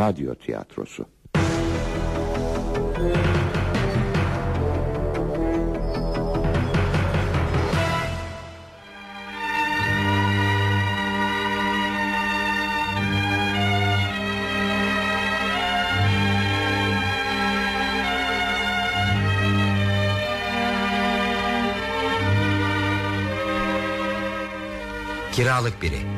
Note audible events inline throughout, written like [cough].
radyo tiyatrosu. Kiralık biri.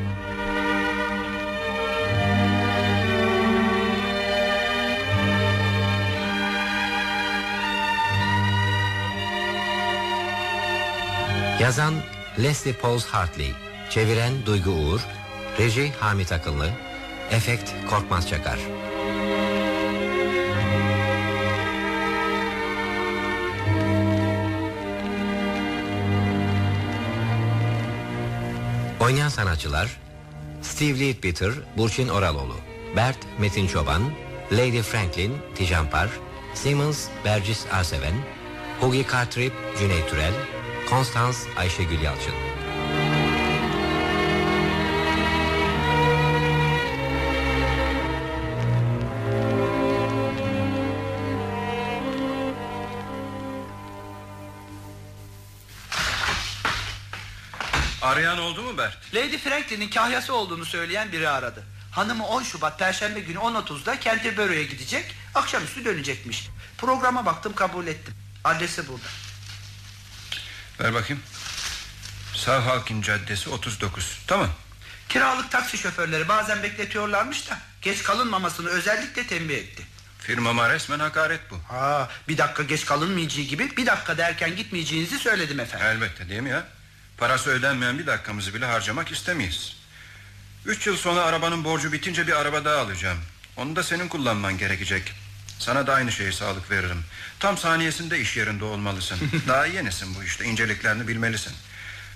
Yazan Leslie Pauls Hartley Çeviren Duygu Uğur Reji Hamit Akıllı Efekt Korkmaz Çakar. Oynayan sanatçılar Steve Leadbeater, Burçin Oraloğlu Bert Metin Çoban Lady Franklin Tijampar Simmons Bercis Arseven Hugi Cartrip Cüneyt Türel Konstans Ayşegül Yalçın Arayan oldu mu Bert? Lady Franklin'in kahyası olduğunu söyleyen biri aradı. Hanımı 10 Şubat Perşembe günü 10.30'da Canterbury'e gidecek, akşamüstü dönecekmiş. Programa baktım kabul ettim. Adresi burada. Ver bakayım. Southampton Caddesi 39. Tamam. Kiralık taksi şoförleri bazen bekletiyorlarmış da geç kalınmamasını özellikle tembih etti. Firmama resmen hakaret bu. Ha, bir dakika geç kalınmayacağı gibi bir dakika derken gitmeyeceğinizi söyledim efendim. Elbette değil mi ya? Parası ödenmeyen bir dakikamızı bile harcamak istemeyiz. Üç yıl sonra arabanın borcu bitince bir araba daha alacağım. Onu da senin kullanman gerekecek. Sana da aynı şeyi sağlık veririm. Tam saniyesinde iş yerinde olmalısın. [laughs] daha yenisin bu işte inceliklerini bilmelisin.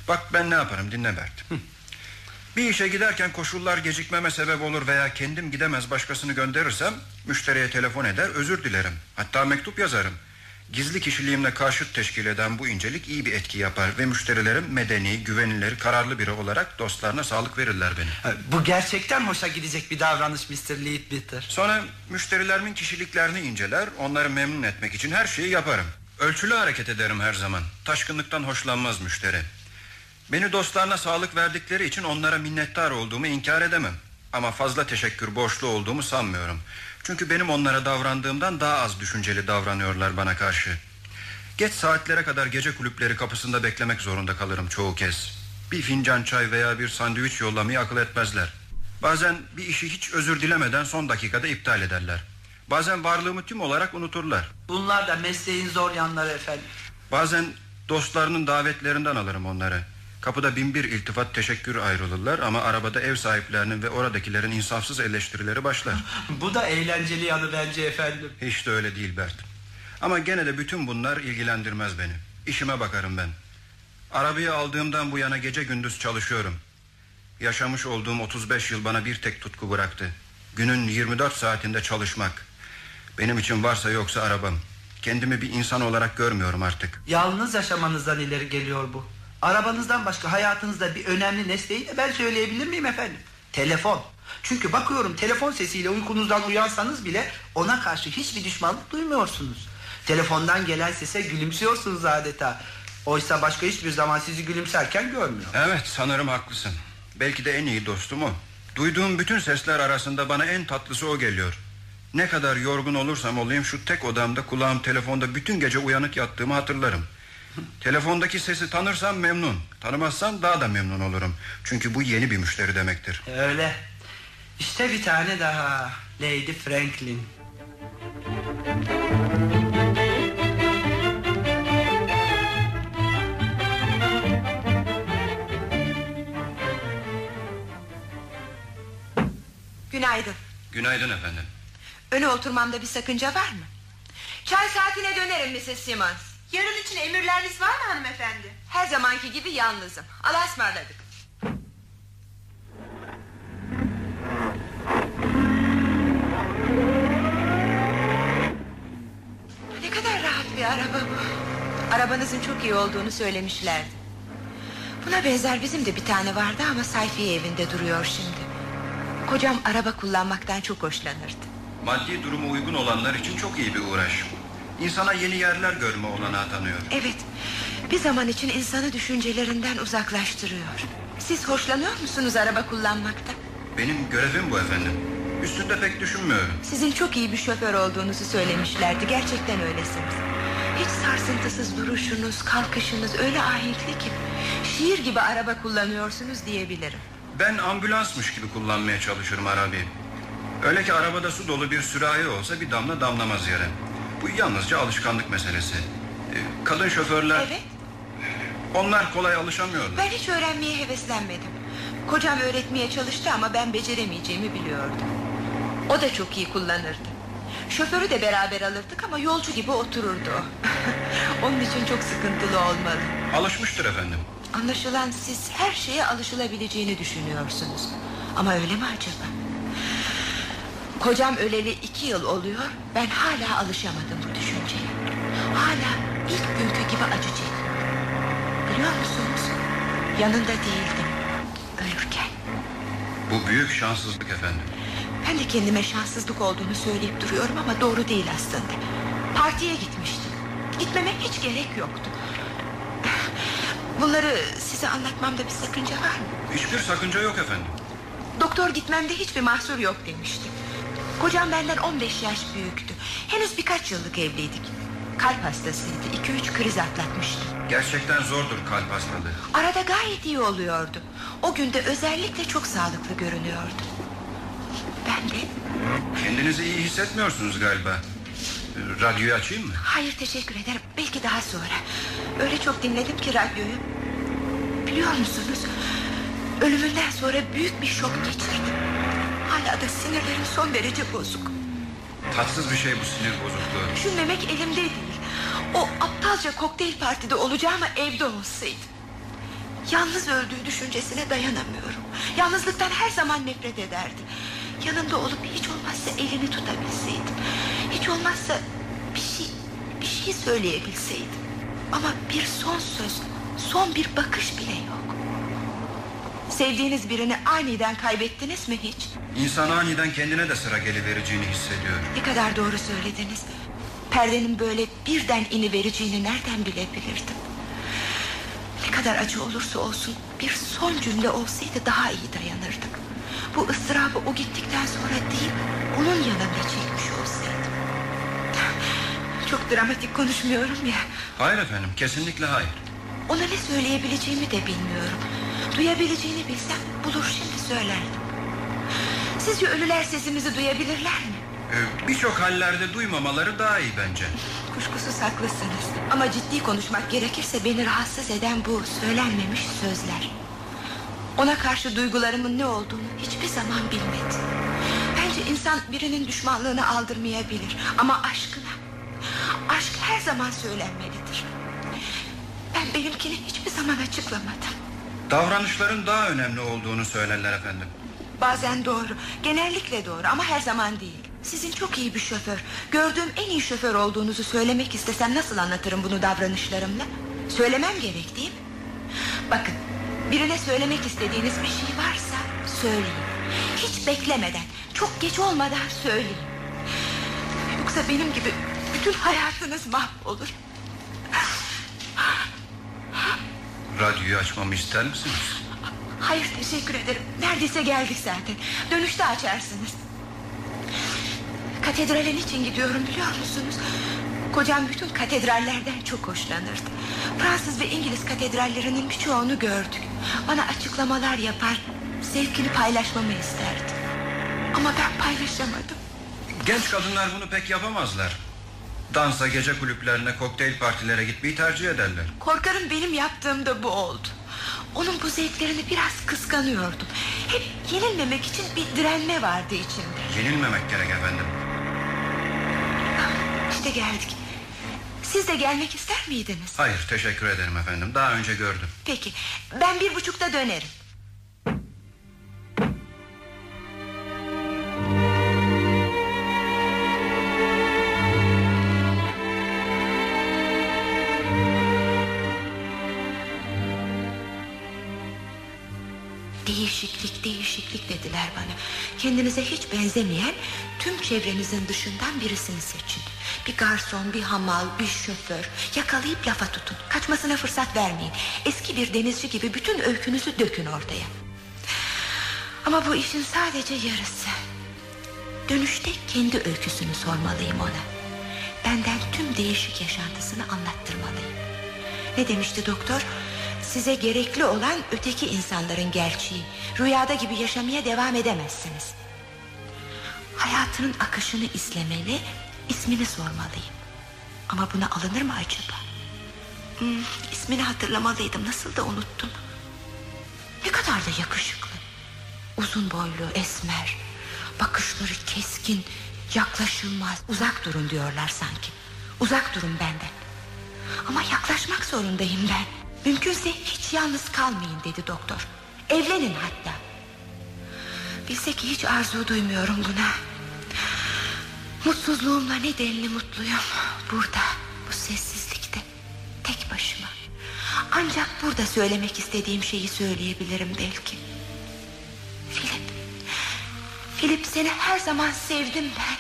Bak ben ne yaparım dinle Bert. Bir işe giderken koşullar gecikmeme sebep olur veya kendim gidemez başkasını gönderirsem müşteriye telefon eder özür dilerim. Hatta mektup yazarım. Gizli kişiliğimle karşıt teşkil eden bu incelik iyi bir etki yapar ve müşterilerim medeni, güvenilir, kararlı biri olarak dostlarına sağlık verirler beni. Bu gerçekten hoşa gidecek bir davranış Mr. Leadbeater. Sonra müşterilerimin kişiliklerini inceler, onları memnun etmek için her şeyi yaparım. Ölçülü hareket ederim her zaman. Taşkınlıktan hoşlanmaz müşteri. Beni dostlarına sağlık verdikleri için onlara minnettar olduğumu inkar edemem. Ama fazla teşekkür borçlu olduğumu sanmıyorum. Çünkü benim onlara davrandığımdan daha az düşünceli davranıyorlar bana karşı. Geç saatlere kadar gece kulüpleri kapısında beklemek zorunda kalırım çoğu kez. Bir fincan çay veya bir sandviç yollamayı akıl etmezler. Bazen bir işi hiç özür dilemeden son dakikada iptal ederler. Bazen varlığımı tüm olarak unuturlar. Bunlar da mesleğin zor yanları efendim. Bazen dostlarının davetlerinden alırım onları. Kapıda bin bir iltifat teşekkür ayrılırlar ama arabada ev sahiplerinin ve oradakilerin insafsız eleştirileri başlar. [laughs] Bu da eğlenceli yanı bence efendim. Hiç de öyle değil Bert. Ama gene de bütün bunlar ilgilendirmez beni. İşime bakarım ben. Arabayı aldığımdan bu yana gece gündüz çalışıyorum. Yaşamış olduğum 35 yıl bana bir tek tutku bıraktı. Günün 24 saatinde çalışmak. Benim için varsa yoksa arabam. Kendimi bir insan olarak görmüyorum artık. Yalnız yaşamanızdan ileri geliyor bu. Arabanızdan başka hayatınızda bir önemli nesneyi de ben söyleyebilir miyim efendim? Telefon. Çünkü bakıyorum telefon sesiyle uykunuzdan uyansanız bile ona karşı hiçbir düşmanlık duymuyorsunuz. Telefondan gelen sese gülümsüyorsunuz adeta. Oysa başka hiçbir zaman sizi gülümserken görmüyor. Evet sanırım haklısın. Belki de en iyi dostum o. Duyduğum bütün sesler arasında bana en tatlısı o geliyor. Ne kadar yorgun olursam olayım şu tek odamda kulağım telefonda bütün gece uyanık yattığımı hatırlarım. Telefondaki sesi tanırsam memnun. Tanımazsam daha da memnun olurum. Çünkü bu yeni bir müşteri demektir. Öyle. İşte bir tane daha. Lady Franklin. Günaydın. Günaydın efendim. Öne oturmamda bir sakınca var mı? Çay saatine dönerim Mrs. Simmons Yarın için emirleriniz var mı hanımefendi? Her zamanki gibi yalnızım. Allah'a ısmarladık. Ne kadar rahat bir araba bu. Arabanızın çok iyi olduğunu söylemişlerdi. Buna benzer bizim de bir tane vardı ama sayfiye evinde duruyor şimdi. Kocam araba kullanmaktan çok hoşlanırdı. Maddi durumu uygun olanlar için çok iyi bir uğraş. İnsana yeni yerler görme olanağı tanıyor. Evet. Bir zaman için insanı düşüncelerinden uzaklaştırıyor. Siz hoşlanıyor musunuz araba kullanmakta? Benim görevim bu efendim. Üstünde pek düşünmüyorum. Sizin çok iyi bir şoför olduğunuzu söylemişlerdi. Gerçekten öylesiniz. Hiç sarsıntısız duruşunuz, kalkışınız öyle ahenkli ki... ...şiir gibi araba kullanıyorsunuz diyebilirim. Ben ambulansmış gibi kullanmaya çalışırım Arabi. Öyle ki arabada su dolu bir sürahi olsa bir damla damlamaz yere. Bu yalnızca alışkanlık meselesi. Ee, Kadın şoförler... Evet. Onlar kolay alışamıyorlar. Ben hiç öğrenmeye heveslenmedim. Kocam öğretmeye çalıştı ama ben beceremeyeceğimi biliyordum. O da çok iyi kullanırdı. Şoförü de beraber alırdık ama yolcu gibi otururdu o. [laughs] Onun için çok sıkıntılı olmalı. Alışmıştır efendim. Anlaşılan siz her şeye alışılabileceğini düşünüyorsunuz. Ama öyle mi acaba? Kocam öleli iki yıl oluyor. Ben hala alışamadım bu düşünceye. Hala ilk günkü gibi acı çekiyorum. Biliyor musunuz? Yanında değildim. Ölürken. Bu büyük şanssızlık efendim. Ben de kendime şanssızlık olduğunu söyleyip duruyorum ama doğru değil aslında. Partiye gitmiştim. Gitmeme hiç gerek yoktu. Bunları size anlatmamda bir sakınca var mı? Hiçbir sakınca yok efendim. Doktor gitmemde hiçbir mahsur yok demişti. Kocam benden 15 yaş büyüktü. Henüz birkaç yıllık evliydik. Kalp hastasıydı. 2-3 kriz atlatmıştı. Gerçekten zordur kalp hastalığı. Arada gayet iyi oluyordu. O günde özellikle çok sağlıklı görünüyordu. Ben de Kendinizi iyi hissetmiyorsunuz galiba. Radyoyu açayım mı? hayır teşekkür ederim. Belki daha sonra. Öyle çok dinledim ki radyoyu. Biliyor musunuz? Ölümünden sonra büyük bir şok geçirdim. Hala da sinirlerim son derece bozuk. Tatsız bir şey bu sinir bozukluğu. Düşünmemek elimde değil. O aptalca kokteyl partide olacağıma evde olsaydım. Yalnız öldüğü düşüncesine dayanamıyorum. Yalnızlıktan her zaman nefret ederdi. Yanında olup hiç olmazsa elini tutabilseydim. Hiç olmazsa bir şey, bir şey söyleyebilseydim. Ama bir son söz, son bir bakış bile yok. Sevdiğiniz birini aniden kaybettiniz mi hiç? İnsan aniden kendine de sıra gelivereceğini hissediyor. Ne kadar doğru söylediniz. Perdenin böyle birden ini vereceğini nereden bilebilirdim? Ne kadar acı olursa olsun bir son cümle olsaydı daha iyi dayanırdık. Bu ıstırabı o gittikten sonra değil, onun yanında çekmiş olsaydım. Çok dramatik konuşmuyorum ya. Hayır efendim kesinlikle hayır. Ona ne söyleyebileceğimi de bilmiyorum. Duyabileceğini bilsem bulur şimdi söylerdim. Sizce ölüler sesimizi duyabilirler mi? Ee, Birçok hallerde duymamaları daha iyi bence. Kuşkusuz haklısınız. Ama ciddi konuşmak gerekirse beni rahatsız eden bu söylenmemiş sözler. Ona karşı duygularımın ne olduğunu hiçbir zaman bilmedi. Bence insan birinin düşmanlığını aldırmayabilir. Ama aşkına, aşk her zaman söylenmelidir. Ben benimkini hiçbir zaman açıklamadım. Davranışların daha önemli olduğunu söylerler efendim. Bazen doğru, genellikle doğru ama her zaman değil. Sizin çok iyi bir şoför, gördüğüm en iyi şoför olduğunuzu söylemek istesem nasıl anlatırım bunu davranışlarımla? Söylemem gerek değil mi? Bakın, birine söylemek istediğiniz bir şey varsa söyleyin. Hiç beklemeden, çok geç olmadan söyleyin. Yoksa benim gibi bütün hayatınız mahvolur. Radyoyu açmamı ister misiniz? Hayır teşekkür ederim. Neredeyse geldik zaten. Dönüşte açarsınız. Katedrale niçin gidiyorum biliyor musunuz? Kocam bütün katedrallerden çok hoşlanırdı. Fransız ve İngiliz katedrallerinin birçoğunu gördük. Bana açıklamalar yapar, zevkini paylaşmamı isterdi. Ama ben paylaşamadım. Genç kadınlar bunu pek yapamazlar. Dansa, gece kulüplerine, kokteyl partilere gitmeyi tercih ederler. Korkarım benim yaptığım da bu oldu. Onun bu zevklerini biraz kıskanıyordum. Hep yenilmemek için bir direnme vardı içimde. Yenilmemek gerek efendim. İşte geldik. Siz de gelmek ister miydiniz? Hayır teşekkür ederim efendim. Daha önce gördüm. Peki ben bir buçukta dönerim. Değişiklik dediler bana. Kendinize hiç benzemeyen Tüm çevrenizin dışından birisini seçin. Bir garson bir hamal bir şoför. Yakalayıp lafa tutun. Kaçmasına fırsat vermeyin. Eski bir denizci gibi bütün öykünüzü dökün ortaya. Ama bu işin sadece yarısı. Dönüşte kendi öyküsünü sormalıyım ona. Benden tüm değişik yaşantısını anlattırmalıyım. Ne demişti doktor Size gerekli olan öteki insanların gerçeği. Rüyada gibi yaşamaya devam edemezsiniz. Hayatının akışını izlemeli ismini sormalıyım. Ama buna alınır mı acaba? Hmm, İsmini hatırlamalıydım. Nasıl da unuttum. Ne kadar da yakışıklı. Uzun boylu esmer. Bakışları keskin Yaklaşılmaz. Uzak durun diyorlar sanki. Uzak durun benden. Ama yaklaşmak zorundayım ben Mümkünse hiç yalnız kalmayın dedi doktor. Evlenin hatta. Bilse ki hiç arzu duymuyorum buna. Mutsuzluğumla ne denli mutluyum. Burada bu sessizlikte Tek başıma. Ancak burada söylemek istediğim şeyi söyleyebilirim belki. Philip Philip seni her zaman sevdim ben.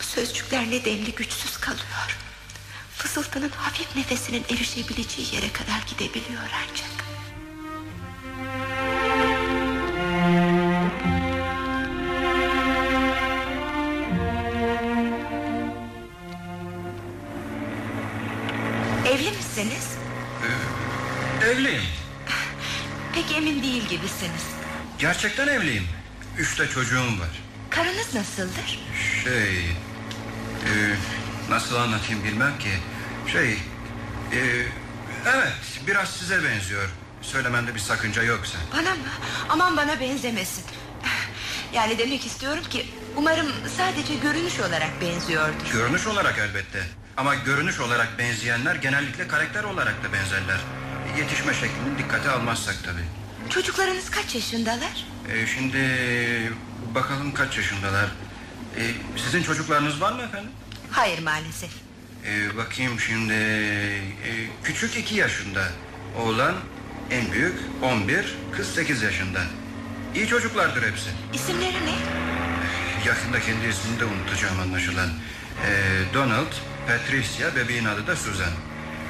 Bu sözcükler ne denli güçsüz kalıyor Fısıltının hafif nefesinin erişebileceği yere kadar gidebiliyor ancak Evli misiniz? Evliyim. Pek emin değil gibisiniz Gerçekten evliyim. Üçte çocuğum var. Karınız nasıldır? Şey... e, nasıl anlatayım bilmem ki. Şey... e, evet biraz size benziyor. Söylemende bir sakınca yoksa. Bana mı? Aman bana benzemesin Yani demek istiyorum ki Umarım sadece görünüş olarak benziyordur Görünüş olarak elbette. Ama görünüş olarak benzeyenler genellikle karakter olarak da benzerler. Yetişme şeklini dikkate almazsak tabii. Çocuklarınız kaç yaşındalar? E, şimdi bakalım kaç yaşındalar. E, sizin çocuklarınız var mı efendim? Hayır maalesef E, bakayım şimdi e, küçük iki yaşında. Oğlan en büyük 11, kız 8 yaşında. İyi çocuklardır hepsi. İsimleri ne? Yakında kendi ismini de unutacağım anlaşılan. E, Donald, Patricia, bebeğin adı da Susan.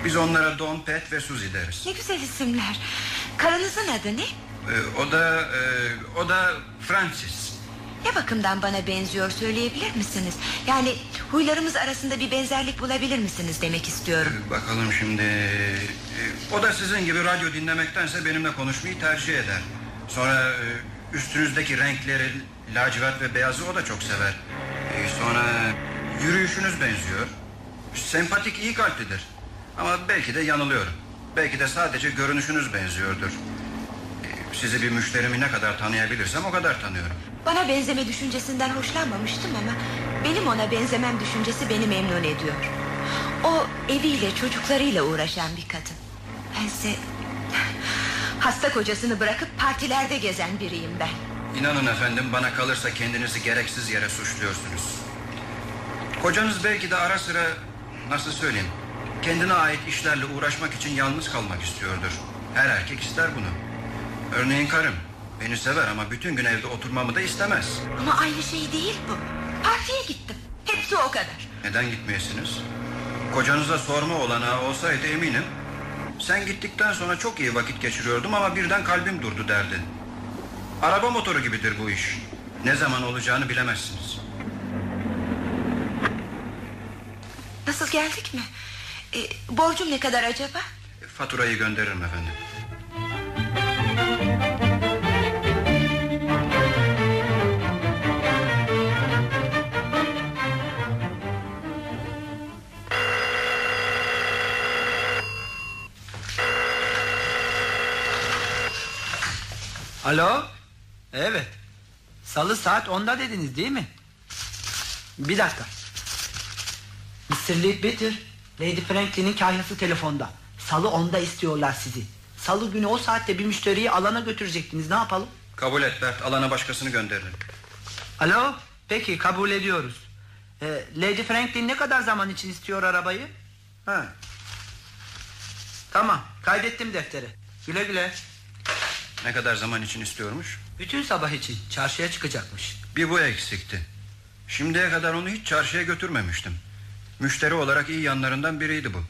Biz onlara Don, Pat ve Suzy deriz. Ne güzel isimler Karınızın adı ne? E, o da e, o da Francis. Ne bakımdan bana benziyor söyleyebilir misiniz? Yani huylarımız arasında bir benzerlik bulabilir misiniz demek istiyorum E, Bakalım şimdi. e, o da sizin gibi radyo dinlemektense benimle konuşmayı tercih eder. Sonra e, üstünüzdeki renkleri lacivert ve beyazı o da çok sever. E, sonra yürüyüşünüz benziyor. Sempatik iyi kalplidir. Ama belki de yanılıyorum. Belki de sadece görünüşünüz benziyordur. Sizi bir müşterimi ne kadar tanıyabilirsem o kadar tanıyorum. Bana benzeme düşüncesinden hoşlanmamıştım ama Benim ona benzemem düşüncesi beni memnun ediyor O eviyle çocuklarıyla uğraşan bir kadın Bense Hasta kocasını bırakıp partilerde gezen biriyim ben İnanın efendim bana kalırsa kendinizi gereksiz yere suçluyorsunuz. Kocanız belki de ara sıra nasıl söyleyeyim kendine ait işlerle uğraşmak için yalnız kalmak istiyordur. Her erkek ister bunu. Örneğin karım beni sever ama bütün gün evde oturmamı da istemez. Ama aynı şey değil bu Partiye gittim Hepsi o kadar Neden gitmeyesiniz? Kocanıza sorma olanağı olsaydı eminim. Sen gittikten sonra çok iyi vakit geçiriyordum ama birden kalbim durdu derdi. Araba motoru gibidir bu iş. Ne zaman olacağını bilemezsiniz. Nasıl geldik mi? E, borcum ne kadar acaba? Faturayı gönderirim efendim. Alo? Evet. Salı saat 10'da dediniz değil mi? Bir dakika. Mr. Leadbeater, Lady Franklin'in kahyası telefonda. Salı 10'da istiyorlar sizi. Salı günü o saatte bir müşteriyi alana götürecektiniz. Ne yapalım? Kabul et Bert alana başkasını gönderirim. Alo? Peki kabul ediyoruz. Ee, Lady Franklin ne kadar zaman için istiyor arabayı? Ha. Tamam kaydettim deftere. Güle güle. Ne kadar zaman için istiyormuş? Bütün sabah için çarşıya çıkacakmış. Bir bu eksikti. Şimdiye kadar onu hiç çarşıya götürmemiştim. Müşteri olarak iyi yanlarından biriydi bu.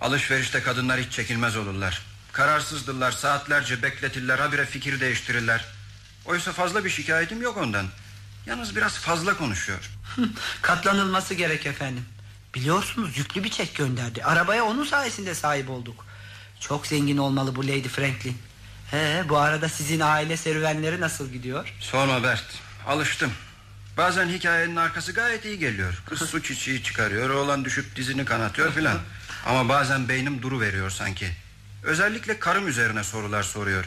Alışverişte kadınlar hiç çekilmez olurlar. Kararsızdırlar, saatlerce bekletirler, habire fikir değiştirirler. Oysa fazla bir şikayetim yok ondan. Yalnız biraz fazla konuşuyor. Katlanılması gerek efendim. Biliyorsunuz yüklü bir çek gönderdi. Arabaya onun sayesinde sahip olduk. Çok zengin olmalı bu Lady Franklin. He, bu arada sizin aile serüvenleri nasıl gidiyor? Sorma Bert, alıştım. Bazen hikayenin arkası gayet iyi geliyor. Kız su çiçeği çıkarıyor, oğlan düşüp dizini kanatıyor filan. Ama bazen beynim duru veriyor sanki. Özellikle karım üzerine sorular soruyor.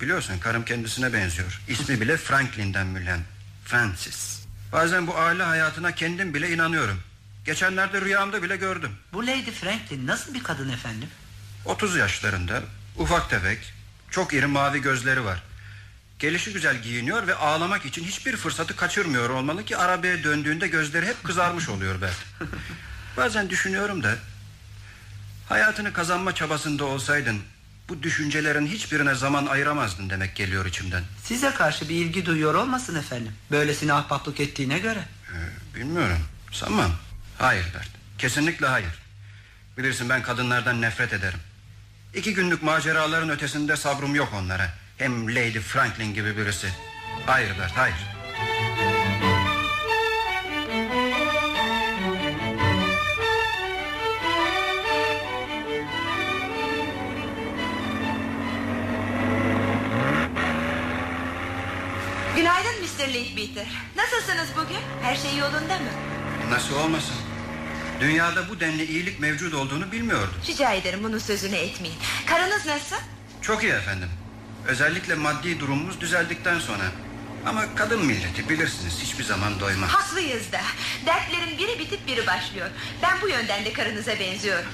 Biliyorsun karım kendisine benziyor. İsmi bile Franklin'den mülen. Francis. Bazen bu aile hayatına kendim bile inanıyorum. Geçenlerde rüyamda bile gördüm. Bu Lady Franklin nasıl bir kadın efendim? 30 yaşlarında, ufak tefek, çok iri mavi gözleri var. Gelişi güzel giyiniyor ve ağlamak için hiçbir fırsatı kaçırmıyor olmalı ki arabaya döndüğünde gözleri hep kızarmış oluyor Bert. [laughs] Bazen düşünüyorum da hayatını kazanma çabasında olsaydın bu düşüncelerin hiçbirine zaman ayıramazdın demek geliyor içimden. Size karşı bir ilgi duyuyor olmasın efendim. Böylesine ahbaplık ettiğine göre. Ee, bilmiyorum. Sanmam. Hayır Bert. Kesinlikle hayır. Bilirsin ben kadınlardan nefret ederim. İki günlük maceraların ötesinde sabrım yok onlara. Hem Lady Franklin gibi birisi. Hayır Bert, hayır. Günaydın Mr. Leadbeater. Nasılsınız bugün? Her şey yolunda mı? Nasıl olmasın? Dünyada bu denli iyilik mevcut olduğunu bilmiyordum. Rica ederim bunun sözünü etmeyin. Karınız nasıl? Çok iyi efendim. Özellikle maddi durumumuz düzeldikten sonra. Ama kadın milleti bilirsiniz hiçbir zaman doymaz. Haklıyız da. Dertlerin biri bitip biri başlıyor. Ben bu yönden de karınıza benziyorum.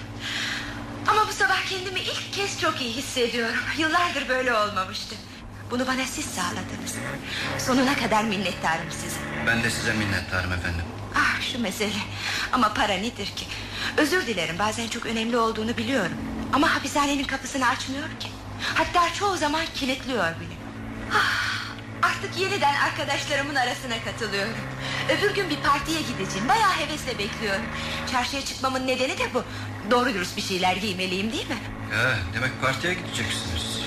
Ama bu sabah kendimi ilk kez çok iyi hissediyorum. Yıllardır böyle olmamıştı. Bunu bana siz sağladınız. Sonuna kadar minnettarım size. Ben de size minnettarım efendim. Ah şu mesele. Ama para nedir ki? Özür dilerim bazen çok önemli olduğunu biliyorum. Ama hapishanenin kapısını açmıyor ki. Hatta çoğu zaman kilitliyor bile. Ah, artık yeniden arkadaşlarımın arasına katılıyorum. Öbür gün bir partiye gideceğim. Bayağı hevesle bekliyorum. Çarşıya çıkmamın nedeni de bu. Doğru dürüst bir şeyler giymeliyim değil mi? Ya, demek partiye gideceksiniz.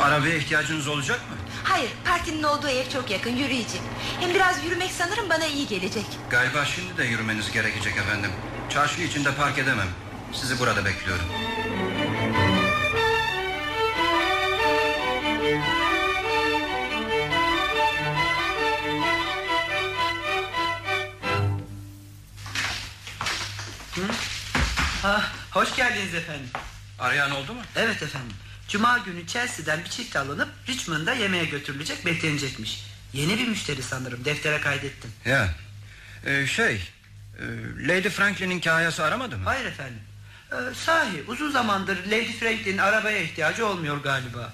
Arabaya ihtiyacınız olacak mı? Hayır partinin olduğu ev çok yakın yürüyeceğim. Hem biraz yürümek sanırım bana iyi gelecek. Galiba şimdi de yürümeniz gerekecek efendim. Çarşı içinde park edemem. Sizi burada bekliyorum. Ha, hoş geldiniz efendim. Arayan oldu mu? Evet efendim. Cuma günü Chelsea'den bir çift alınıp Richmond'a yemeğe götürülecek beklenecekmiş. Yeni bir müşteri sanırım deftere kaydettim. Ya. Ee, şey. e, Lady Franklin'in kayası aramadı mı? Hayır efendim. Ee, sahi uzun zamandır Lady Franklin'in arabaya ihtiyacı olmuyor galiba.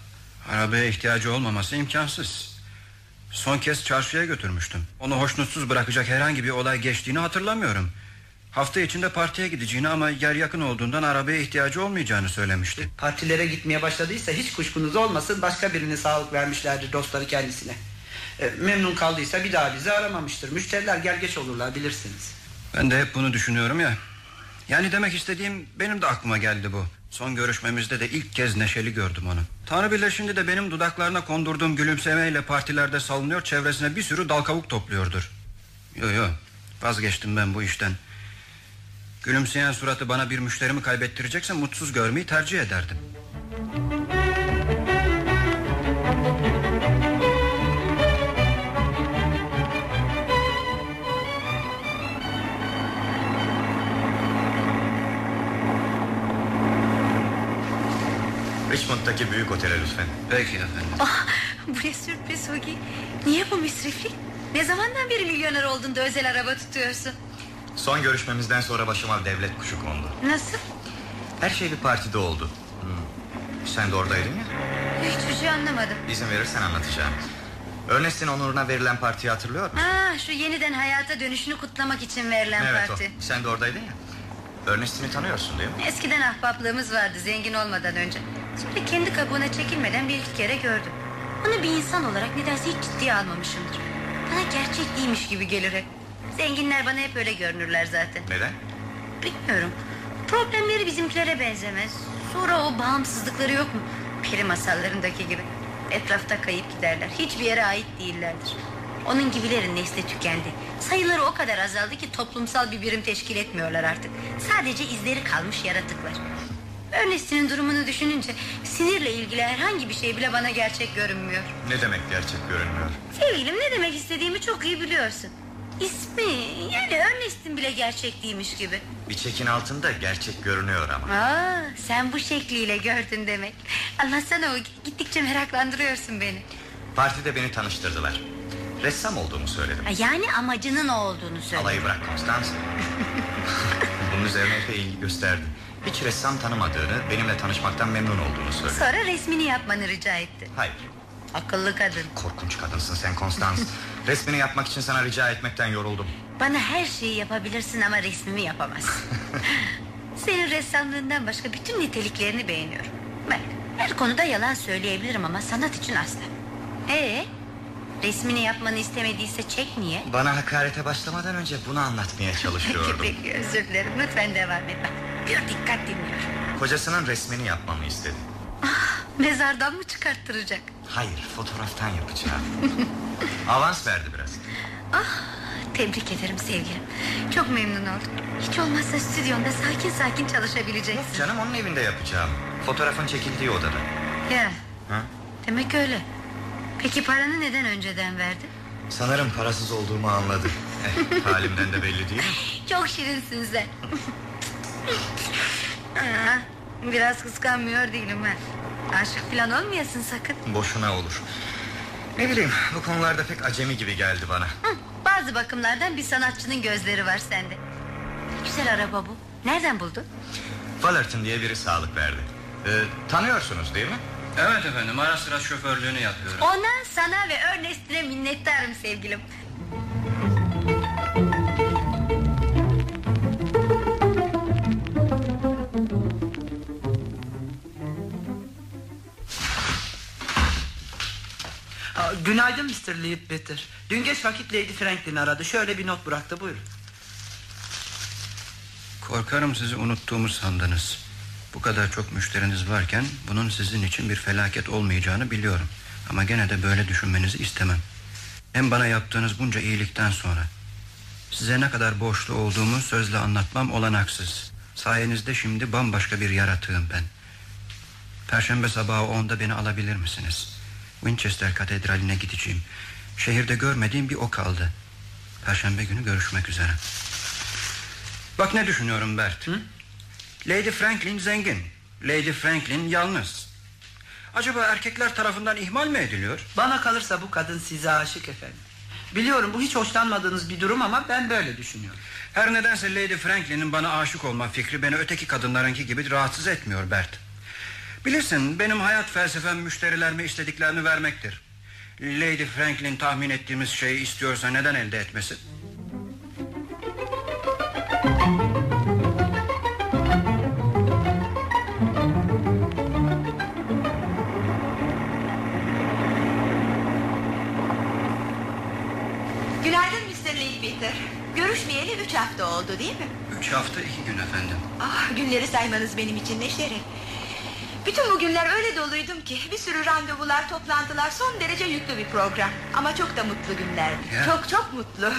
Arabaya ihtiyacı olmaması imkansız. Son kez çarşıya götürmüştüm. Onu hoşnutsuz bırakacak herhangi bir olay geçtiğini hatırlamıyorum. Hafta içinde partiye gideceğini ama yer yakın olduğundan arabaya ihtiyacı olmayacağını söylemişti. Partilere gitmeye başladıysa hiç kuşkunuz olmasın başka birine sağlık vermişlerdir dostları kendisine. Ee, memnun kaldıysa bir daha bizi aramamıştır. Müşteriler gel geç olurlar bilirsiniz. Ben de hep bunu düşünüyorum ya. Yani demek istediğim benim de aklıma geldi bu. Son görüşmemizde de ilk kez neşeli gördüm onu. Tanrı bilir şimdi de benim dudaklarına kondurduğum gülümsemeyle partilerde salınıyor... ...çevresine bir sürü dal kavuk topluyordur. Yo yo vazgeçtim ben bu işten. Gülümseyen suratı bana bir müşterimi kaybettirecekse... ...mutsuz görmeyi tercih ederdim. Richmond'daki büyük otele lütfen. Peki efendim. Ah, bu ne sürpriz Hugi. Niye bu müsriflik? Ne zamandan beri milyoner oldun da özel araba tutuyorsun? Son görüşmemizden sonra başıma devlet kuşu kondu. Nasıl? Her şey bir partide oldu. Hmm. Sen de oradaydın ya. Hiçbir şey anlamadım. İzin verirsen anlatacağım. Ernest'in onuruna verilen partiyi hatırlıyor musun? Ha, şu yeniden hayata dönüşünü kutlamak için verilen evet parti. o. Sen de oradaydın ya. Ernest'ini tanıyorsun değil mi? Eskiden ahbaplığımız vardı zengin olmadan önce. Sonra kendi kabuğuna çekilmeden bir iki kere gördüm. Onu bir insan olarak nedense hiç ciddiye almamışımdır. Bana gerçek değilmiş gibi gelir hep. Zenginler bana hep öyle görünürler zaten. Neden? Bilmiyorum. Problemleri bizimkilere benzemez. Sonra o bağımsızlıkları yok mu? Peri masallarındaki gibi. Etrafta kayıp giderler. Hiçbir yere ait değillerdir. Onun gibilerin nesli tükendi. Sayıları o kadar azaldı ki toplumsal bir birim teşkil etmiyorlar artık. Sadece izleri kalmış yaratıklar. Ernest'in durumunu düşününce sinirle ilgili herhangi bir şey bile bana gerçek görünmüyor. Ne demek gerçek görünmüyor? Sevgilim ne demek istediğimi çok iyi biliyorsun. İsmi yani Ernest'in bile gerçek değilmiş gibi. Bir çekin altında gerçek görünüyor ama. Aa, sen bu şekliyle gördün demek. Anlatsana o gittikçe meraklandırıyorsun beni. Partide beni tanıştırdılar. Ressam olduğumu söyledim. Yani amacının o olduğunu söyle. Alayı bırak Konstans. [laughs] Bunun üzerine epey ilgi gösterdi. Hiç ressam tanımadığını, benimle tanışmaktan memnun olduğunu söyledi. Sonra resmini yapmanı rica etti. Hayır, Akıllı kadın. korkunç kadınsın sen Konstans. [laughs] Resmini yapmak için sana rica etmekten yoruldum. Bana her şeyi yapabilirsin ama resmimi yapamazsın. [laughs] Senin ressamlığından başka bütün niteliklerini beğeniyorum. Bak her konuda yalan söyleyebilirim ama sanat için asla. Ee, resmini yapmanı istemediyse çek niye? Bana hakarete başlamadan önce bunu anlatmaya [laughs] çalışıyordum. Peki özür dilerim lütfen devam et bak. Bir dikkat dinliyorum. Kocasının resmini yapmamı istedi. Mezardan mı çıkarttıracak? Hayır, fotoğraftan yapacağım. [laughs] Avans verdi biraz. Ah tebrik ederim sevgilim. Çok memnun oldum. Hiç olmazsa stüdyonda sakin sakin çalışabileceksin. Canım onun evinde yapacağım. Fotoğrafın çekildiği odada. Ya Ha? demek öyle. Peki paranı neden önceden verdin? Sanırım parasız olduğumu anladı. Eh, [laughs] halimden de belli değil mi? Çok şirinsin sen. [laughs] Biraz kıskanmıyor değilim ben. Aşık falan olmayasın sakın. Boşuna olur. Ne bileyim bu konularda pek acemi gibi geldi bana. Hı, bazı bakımlardan bir sanatçının gözleri var sende. Ne güzel araba bu. Nereden buldun? Fullerton diye biri sağlık verdi. Ee, tanıyorsunuz değil mi? Evet efendim ara sıra şoförlüğünü yapıyorum. Ona, sana ve Ernest'ine minnettarım sevgilim. Günaydın Mr. Leadbeater. Dün geç vakit Lady Franklin aradı. Şöyle bir not bıraktı buyurun. Korkarım sizi unuttuğumu sandınız. Bu kadar çok müşteriniz varken bunun sizin için bir felaket olmayacağını biliyorum. Ama gene de böyle düşünmenizi istemem. Hem bana yaptığınız bunca iyilikten sonra. Size ne kadar borçlu olduğumu sözle anlatmam olanaksız. Sayenizde şimdi bambaşka bir yaratığım ben. Perşembe sabahı onda beni alabilir misiniz? Winchester Katedrali'ne gideceğim. Şehirde görmediğim bir o kaldı. Perşembe günü görüşmek üzere. Bak ne düşünüyorum Bert. Lady Franklin zengin. Lady Franklin yalnız. Acaba erkekler tarafından ihmal mi ediliyor? Bana kalırsa bu kadın size aşık efendim. Biliyorum bu hiç hoşlanmadığınız bir durum ama ben böyle düşünüyorum. Her nedense Lady Franklin'in bana aşık olma fikri beni öteki kadınlarınki gibi rahatsız etmiyor Bert. Bilirsin benim hayat felsefem müşterilerime istediklerini vermektir. Lady Franklin tahmin ettiğimiz şeyi istiyorsa neden elde etmesin? Günaydın Mr. Leadbeater. Görüşmeyeli üç hafta oldu değil mi? Üç hafta iki gün efendim. Ah günleri saymanız benim için ne şeref. Bütün bu günler öyle doluydum ki bir sürü randevular, toplantılar, son derece yüklü bir program. Ama çok da mutlu günlerdi. Ya. Çok çok mutlu.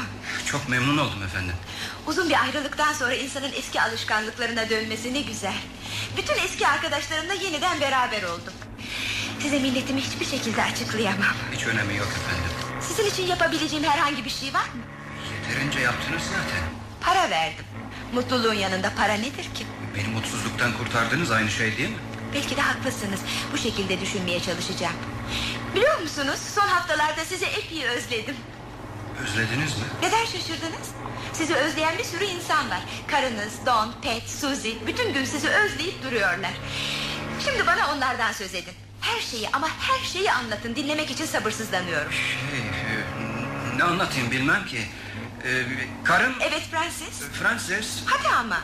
Çok memnun oldum efendim. Uzun bir ayrılıktan sonra insanın eski alışkanlıklarına dönmesi ne güzel. Bütün eski arkadaşlarımla yeniden beraber oldum. Size minnetimi hiçbir şekilde açıklayamam. Hiç önemi yok efendim. Sizin için yapabileceğim herhangi bir şey var mı? Yeterince yaptınız zaten. Para verdim. Mutluluğun yanında para nedir ki? Beni mutsuzluktan kurtardınız aynı şey değil mi? Belki de haklısınız. Bu şekilde düşünmeye çalışacağım. Biliyor musunuz son haftalarda sizi epey özledim. Özlediniz mi? Neden şaşırdınız? Sizi özleyen bir sürü insan var. Karınız, Don, Pet, Suzy bütün gün sizi özleyip duruyorlar. Şimdi bana onlardan söz edin. Her şeyi ama her şeyi anlatın. Dinlemek için sabırsızlanıyorum. Şey, e, ne anlatayım bilmem ki. E, karım Evet Francis. Frances Hadi ama.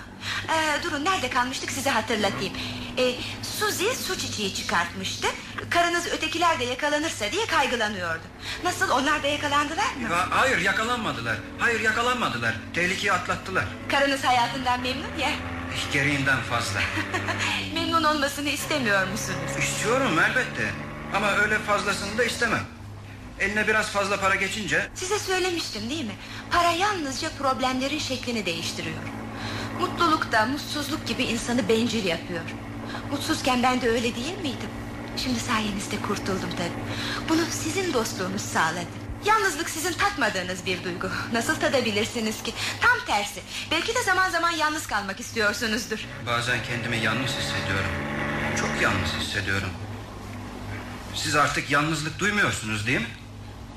Ee, durun nerede kalmıştık size hatırlatayım. Ee, Suzy su çiçeği çıkartmıştı. Karınız ötekiler de yakalanırsa diye kaygılanıyordu. Nasıl onlar da yakalandılar mı? Ha- Hayır yakalanmadılar. Hayır yakalanmadılar. Tehlikeyi atlattılar. Karınız hayatından memnun ya. Gereğinden fazla. [laughs] Memnun olmasını istemiyor musunuz? İstiyorum elbette. Ama öyle fazlasını da istemem. Eline biraz fazla para geçince Size söylemiştim değil mi? Para yalnızca problemlerin şeklini değiştiriyor. Mutluluk da mutsuzluk gibi insanı bencil yapıyor. Mutsuzken ben de öyle değil miydim? Şimdi sayenizde kurtuldum tabii. Bunu sizin dostluğunuz sağladı. Yalnızlık sizin tatmadığınız bir duygu. Nasıl tadabilirsiniz ki? Tam tersi. Belki de zaman zaman yalnız kalmak istiyorsunuzdur. bazen kendimi yalnız hissediyorum. Çok yalnız hissediyorum. Siz artık yalnızlık duymuyorsunuz değil mi?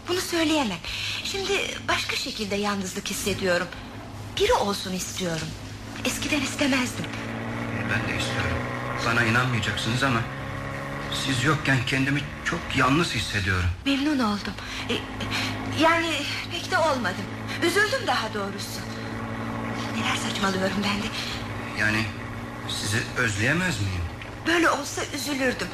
Bunu söyleyemem. Şimdi başka şekilde yalnızlık hissediyorum. Biri olsun istiyorum. Eskiden istemezdim. Ben de istiyorum. Bana inanmayacaksınız ama siz yokken kendimi çok yalnız hissediyorum. Memnun oldum. E, yani pek de olmadım. Üzüldüm daha doğrusu. Neler saçmalıyorum ben de. Yani sizi özleyemez miyim? Böyle olsa üzülürdüm.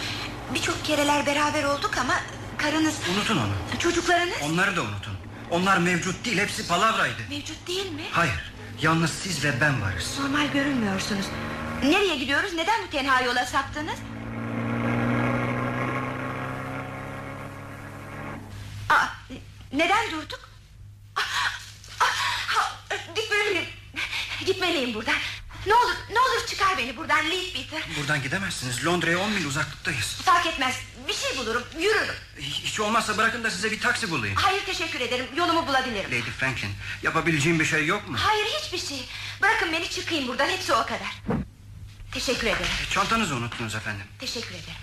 Birçok kereler beraber olduk ama karınız... Unutun onu. Çocuklarınız Onları da unutun. Onlar mevcut değil, hepsi palavraydı. mevcut değil mi? Hayır, yalnız siz ve ben varız. Normal görünmüyorsunuz. Nereye gidiyoruz? Neden bu tenha yola saptınız? Aa, neden durduk? Ah, ah, Gitmeliyim. Gitmeliyim buradan. Ne olur, ne olur çıkar beni buradan Leaf Peter. Buradan gidemezsiniz. Londra'ya 10 mil uzaklıktayız. Fark etmez. Bir şey bulurum, yürürüm. Hiç olmazsa bırakın da size bir taksi bulayım. Hayır teşekkür ederim. Yolumu bulabilirim. Lady Franklin, yapabileceğim bir şey yok mu? Hayır hiçbir şey. Bırakın beni çıkayım buradan. Hepsi o kadar. Teşekkür ederim. E, Çantanızı unuttunuz efendim. Teşekkür ederim.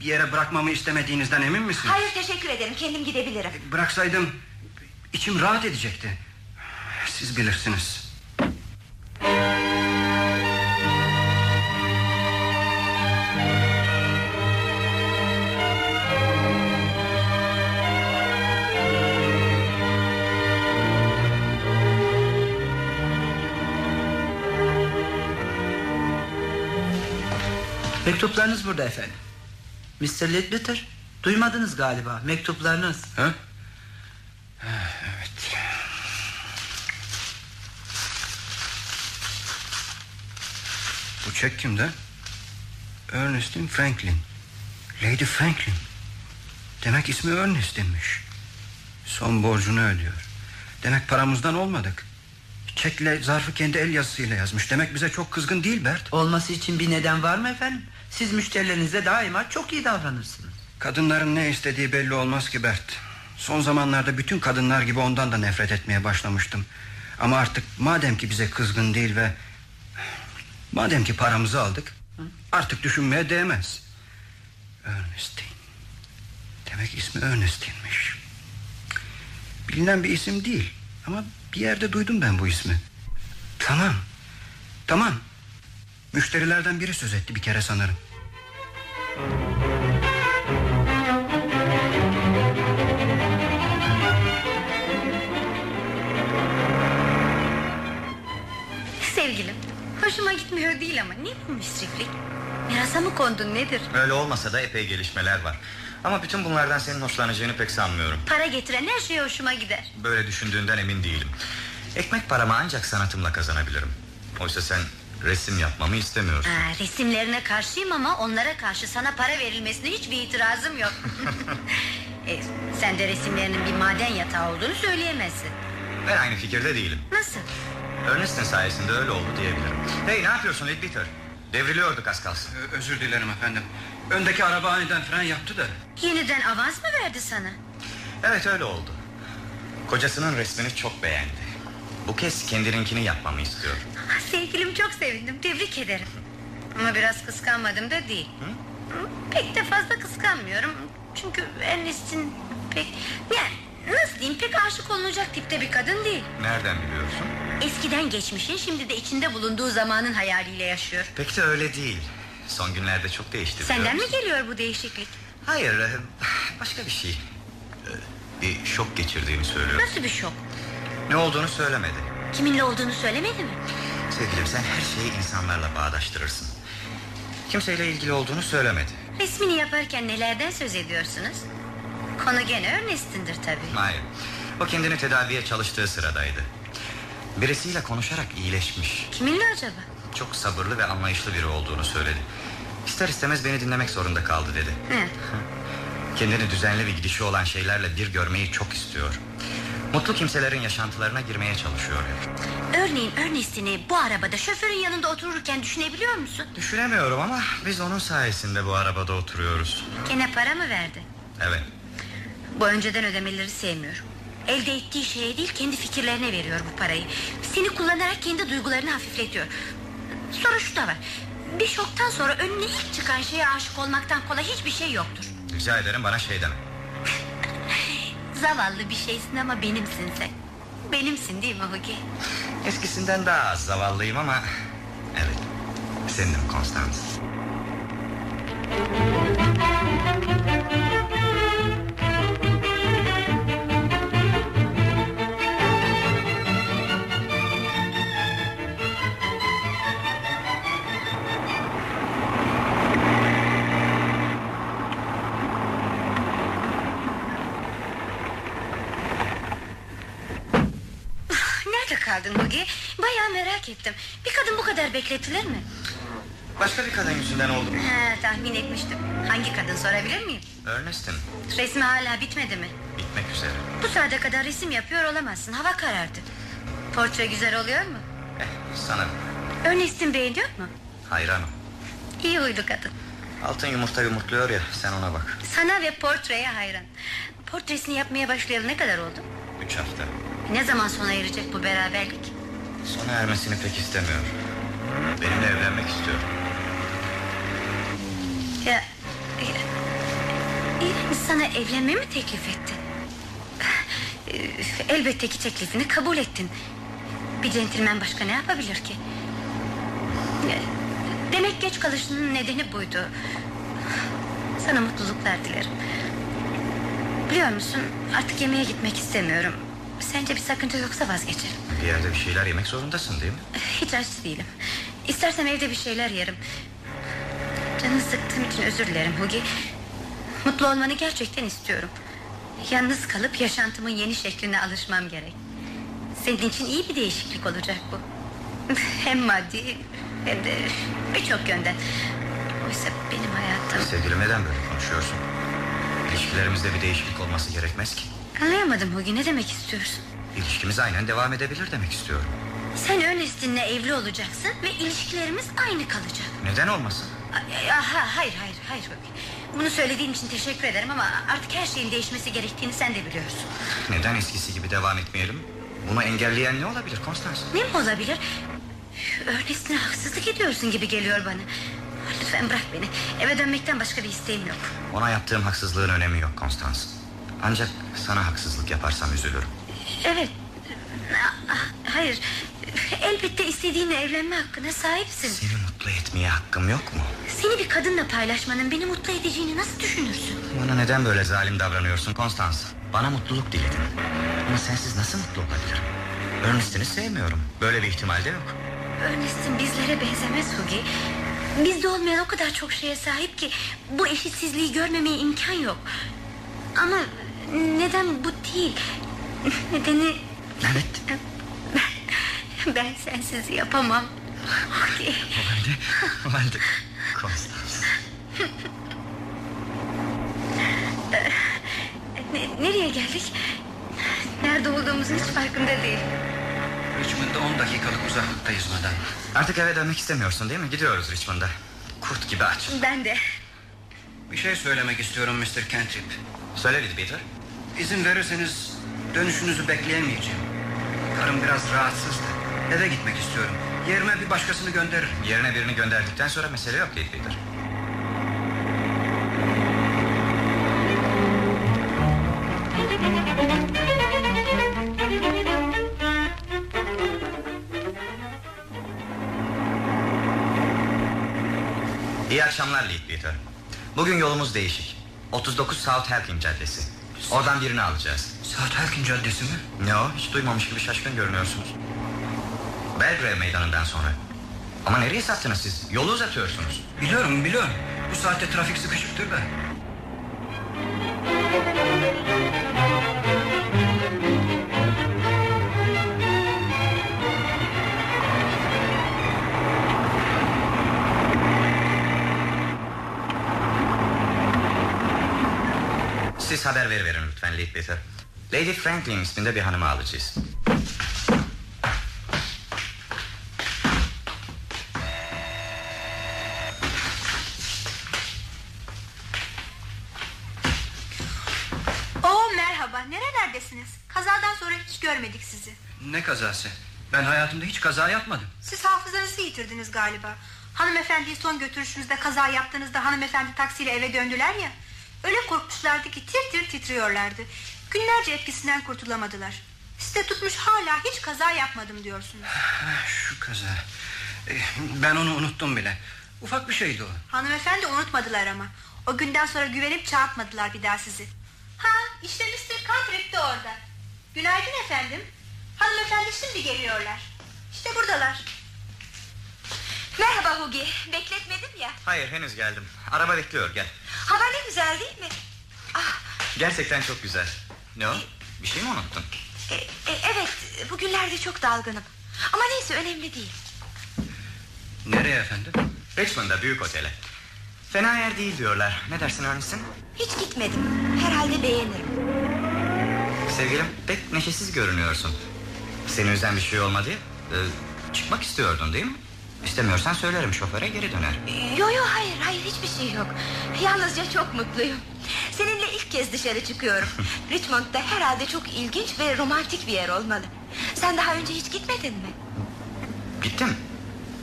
Bir yere bırakmamı istemediğinizden emin misiniz? Hayır teşekkür ederim. Kendim gidebilirim. Bıraksaydım içim rahat edecekti. Siz bilirsiniz. Mektuplarınız burada efendim. Mr. Ledbetter, duymadınız galiba mektuplarınız. Ha? Ha, Evet. Bu çek kimde? Ernestine Franklin. Lady Franklin. Demek ismi Ernestine'miş. Son borcunu ödüyor. Demek paramızdan olmadık. Çekle zarfı kendi el yazısıyla yazmış. Demek bize çok kızgın değil Bert. Olması için bir neden var mı efendim? Siz müşterilerinize daima çok iyi davranırsınız. Kadınların ne istediği belli olmaz ki Bert. Son zamanlarda bütün kadınlar gibi ondan da nefret etmeye başlamıştım. Ama artık madem ki bize kızgın değil ve... Madem ki paramızı aldık... Artık düşünmeye değmez. Ernestine. Demek ismi Ernestine'miş. Bilinen bir isim değil. Ama bir yerde duydum ben bu ismi. Tamam. Tamam. Müşterilerden biri söz etti bir kere sanırım. Sevgilim hoşuma gitmiyor değil ama ne bu müsriflik? Mirasa mı kondun nedir? Öyle olmasa da epey gelişmeler var. Ama bütün bunlardan senin hoşlanacağını pek sanmıyorum. Para getiren her şey hoşuma gider. Böyle düşündüğünden emin değilim. Ekmek paramı ancak sanatımla kazanabilirim. Oysa sen resim yapmamı istemiyorsun. Aa, resimlerine karşıyım ama onlara karşı sana para verilmesine hiçbir itirazım yok. [laughs] e, sen de resimlerinin bir maden yatağı olduğunu söyleyemezsin. Ben aynı fikirde değilim. Nasıl? Ernest'in sayesinde öyle oldu diyebilirim. Hey ne yapıyorsun Leadbeater? Devriliyorduk az kalsın. Ö- Özür dilerim efendim. Öndeki araba aniden fren yaptı da. Yeniden avans mı verdi sana? Evet öyle oldu. Kocasının resmini çok beğendi. Bu kez kendininkini yapmamı istiyor. Ah, Sevgilim çok sevindim tebrik ederim. Ama biraz kıskanmadım da değil. Pek de fazla kıskanmıyorum. Çünkü Ernest'in pek... Yani nasıl diyeyim pek aşık olunacak tipte bir kadın değil. Nereden biliyorsun? Eskiden geçmişin şimdi de içinde bulunduğu zamanın hayaliyle yaşıyor. Pek de öyle değil. Son günlerde çok değişti. Senden mi geliyor bu değişiklik? Hayır e, başka bir şey. E, Bir şok geçirdiğini söylüyor. Nasıl bir şok? Ne olduğunu söylemedi. Kiminle olduğunu söylemedi mi? Sevgilim sen her şeyi insanlarla bağdaştırırsın. Kimseyle ilgili olduğunu söylemedi. Resmini yaparken nelerden söz ediyorsunuz? Konu gene Ernest'indir tabii. Hayır. O kendini tedaviye çalıştığı sıradaydı. Birisiyle konuşarak iyileşmiş. Kiminle acaba? Çok sabırlı ve anlayışlı biri olduğunu söyledi. İster istemez beni dinlemek zorunda kaldı dedi. Hı. Kendini düzenli ve gidişi olan şeylerle bir görmeyi çok istiyor. Mutlu kimselerin yaşantılarına girmeye çalışıyor. Örneğin Ernest'ini bu arabada şoförün yanında otururken düşünebiliyor musun? Düşünemiyorum ama biz onun sayesinde bu arabada oturuyoruz. Gene para mı verdi? Evet. Bu önceden ödemeleri sevmiyorum. Elde ettiği şeye değil kendi fikirlerine veriyor bu parayı. Seni kullanarak kendi duygularını hafifletiyor. Sonra şu da var. Bir şoktan sonra önüne ilk çıkan şeye aşık olmaktan kolay hiçbir şey yoktur. Rica ederim bana şey deme. [laughs] Zavallı bir şeysin ama benimsin sen. Benimsin değil mi Hugi? Eskisinden daha az zavallıyım ama... Evet. Seninim Konstans. Ettim. Bir kadın bu kadar bekletilir mi? Başka bir kadın yüzünden oldu. Ha, tahmin etmiştim. Hangi kadın sorabilir miyim? Ernest'in Resmi hala bitmedi mi? bitmek üzere. Bu saate kadar resim yapıyor olamazsın. Hava karardı. Portre güzel oluyor mu? Eh, sanırım. Ernest'in beğeniyor mu? Hayranım. İyi huylu kadın. Altın yumurta yumurtluyor ya sen ona bak. Sana ve portreye hayran. Portresini yapmaya başlayalı ne kadar oldu? Üç hafta. Ne zaman sona erecek bu beraberlik? Sona ermesini pek istemiyor. Benimle evlenmek istiyor. Ya, ya sana evlenme mi teklif etti? Elbette ki teklifini kabul ettin. Bir centilmen başka ne yapabilir ki? Demek geç kalışının nedeni buydu. Sana mutluluklar dilerim. Biliyor musun artık yemeğe gitmek istemiyorum. Sence bir sakınca yoksa vazgeçerim. Bir yerde bir şeyler yemek zorundasın değil mi? Hiç aç değilim. İstersem evde bir şeyler yerim. Canını sıktığım için özür dilerim Hugi. Mutlu olmanı gerçekten istiyorum. Yalnız kalıp yaşantımın yeni şekline alışmam gerek. Senin için iyi bir değişiklik olacak bu. [laughs] Hem maddi hem de birçok yönden. Oysa benim hayatım... Sevgilim neden böyle konuşuyorsun? İlişkilerimizde bir değişiklik olması gerekmez ki. Anlayamadım Hugi ne demek istiyorsun? İlişkimiz aynen devam edebilir demek istiyorum. Sen Ernest'inle evli olacaksın ve ilişkilerimiz aynı kalacak. Neden olmasın? Aha, hayır hayır hayır. Bunu söylediğin için teşekkür ederim ama artık her şeyin değişmesi gerektiğini sen de biliyorsun. Neden eskisi gibi devam etmeyelim? Bunu engelleyen ne olabilir Konstans? Ne mi olabilir? Ernest'ine haksızlık ediyorsun gibi geliyor bana. Lütfen bırak beni. Eve dönmekten başka bir isteğim yok. Ona yaptığım haksızlığın önemi yok Konstans. Ancak sana haksızlık yaparsam üzülürüm. Evet. Hayır. Elbette istediğinle evlenme hakkına sahipsin. Seni mutlu etmeye hakkım yok mu? Seni bir kadınla paylaşmanın beni mutlu edeceğini nasıl düşünürsün? Bana neden böyle zalim davranıyorsun Konstans? Bana mutluluk diledin. Ama sensiz nasıl mutlu olabilirim? Ernest'ini sevmiyorum. Böyle bir ihtimal de yok. Ernest'in bizlere benzemez Hugi. Bizde olmayan o kadar çok şeye sahip ki bu eşitsizliği görmemeye imkan yok. Ama neden bu değil? Nedeni Evet. ben sensiz yapamam. Hugi. O halde, o halde Konstans. Ne- nereye geldik? Nerede olduğumuzun hiç farkında değil. Richmond'da 10 dakikalık uzaklıktayız madem. Artık eve dönmek istemiyorsun değil mi? Gidiyoruz Richmond'a. Kurt gibi aç. Ben de. Bir şey söylemek istiyorum Mr. Kentrip. Söyle Lady Peter. İzin verirseniz dönüşünüzü bekleyemeyeceğim. Karım biraz rahatsızdı. Eve gitmek istiyorum. Yerime bir başkasını gönderirim. Yerine birini gönderdikten sonra mesele yok Lady Peter. İyi akşamlar Lady Peter. Bugün yolumuz değişik. 39 South Helkin Caddesi. Oradan birini alacağız. Saat Halkin Caddesi mi? Ne o? Hiç duymamış gibi şaşkın görünüyorsunuz. Belgrave meydanından sonra. Ama nereye sattınız siz? Yolu uzatıyorsunuz. Biliyorum biliyorum. Bu saatte trafik sıkışıktır da. Leadbeater. Lady Franklin isminde bir hanımı alacağız. Oo merhaba nerelerdesiniz? Kazadan sonra hiç görmedik sizi. Ne kazası? Ben hayatımda hiç kaza yapmadım. Siz hafızanızı yitirdiniz galiba. Hanımefendiyi son götürüşünüzde kaza yaptığınızda hanımefendi taksiyle eve döndüler ya. Öyle korkmuşlardı ki tir tir titriyorlardı. Günlerce etkisinden kurtulamadılar. Siz de tutmuş hala hiç kaza yapmadım diyorsunuz. Ah, Şu kaza. Eh, Ben onu unuttum bile. Ufak bir şeydi o. Hanımefendi unutmadılar ama. O günden sonra güvenip çağırtmadılar bir daha sizi. Ha işte Mr. Cantrip de orada. Günaydın efendim. Hanımefendi şimdi geliyorlar. İşte buradalar. Merhaba Hugi. Bekletmedim ya. Hayır henüz geldim. Araba bekliyor gel. Hava ne güzel değil mi? Ah, Gerçekten çok güzel. Ne o? Bir şey mi unuttun? e, e, evet bugünlerde çok dalgınım. Ama neyse önemli değil. Nereye efendim? Richmond'da büyük otele. Fena yer değil diyorlar. Ne dersin Ernest'in? Hiç gitmedim. Herhalde beğenirim. Sevgilim pek neşesiz görünüyorsun. Seni üzen bir şey olmadı ya. Ee, çıkmak istiyordun değil mi? İstemiyorsan söylerim şoföre geri döner. Yo yo hayır hayır hiçbir şey yok. Yalnızca çok mutluyum. Seninle ilk kez dışarı çıkıyorum. [laughs] Richmond'da herhalde çok ilginç ve romantik bir yer olmalı. Sen daha önce hiç gitmedin mi? Gittim.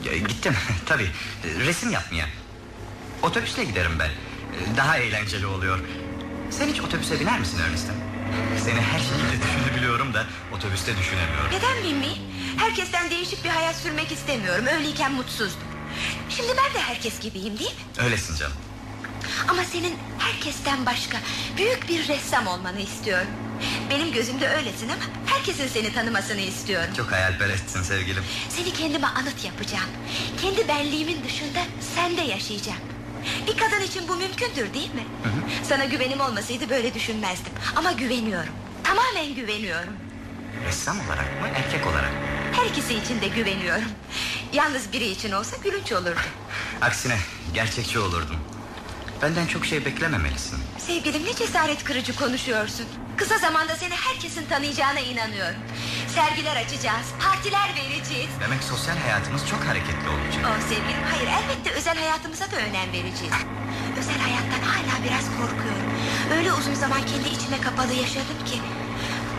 Ya, gittim [laughs] tabii. Ee, Resim yapmaya. Otobüsle giderim ben. Daha eğlenceli oluyor. Sen hiç otobüse biner misin Ernest'im? Seni her şekilde düşünebiliyorum da otobüste düşünemiyorum. Neden bilmeyeyim? Herkesten değişik bir hayat sürmek istemiyorum. Öyleyken mutsuzdum. Şimdi ben de herkes gibiyim değil mi? Öylesin canım. Ama senin herkesten başka büyük bir ressam olmanı istiyorum. Benim gözümde öylesin ama herkesin seni tanımasını istiyorum. Çok hayalperestsin sevgilim. Seni kendime anıt yapacağım. Kendi benliğimin dışında sende yaşayacağım. Bir kadın için bu mümkündür değil mi? Sana güvenim olmasaydı böyle düşünmezdim. Ama güveniyorum. Tamamen güveniyorum. Ressam olarak mı erkek olarak mı? Her ikisi için de güveniyorum. Yalnız biri için olsa gülünç olurdu. Aksine gerçekçi olurdum. Benden çok şey beklememelisin. Sevgilim ne cesaret kırıcı konuşuyorsun. Kısa zamanda seni herkesin tanıyacağına inanıyorum. Sergiler açacağız, partiler vereceğiz. Demek sosyal hayatımız çok hareketli olacak. Oh sevgilim hayır elbette özel hayatımıza da önem vereceğiz. Özel hayattan hala biraz korkuyorum. Öyle uzun zaman kendi içime kapalı yaşadım ki.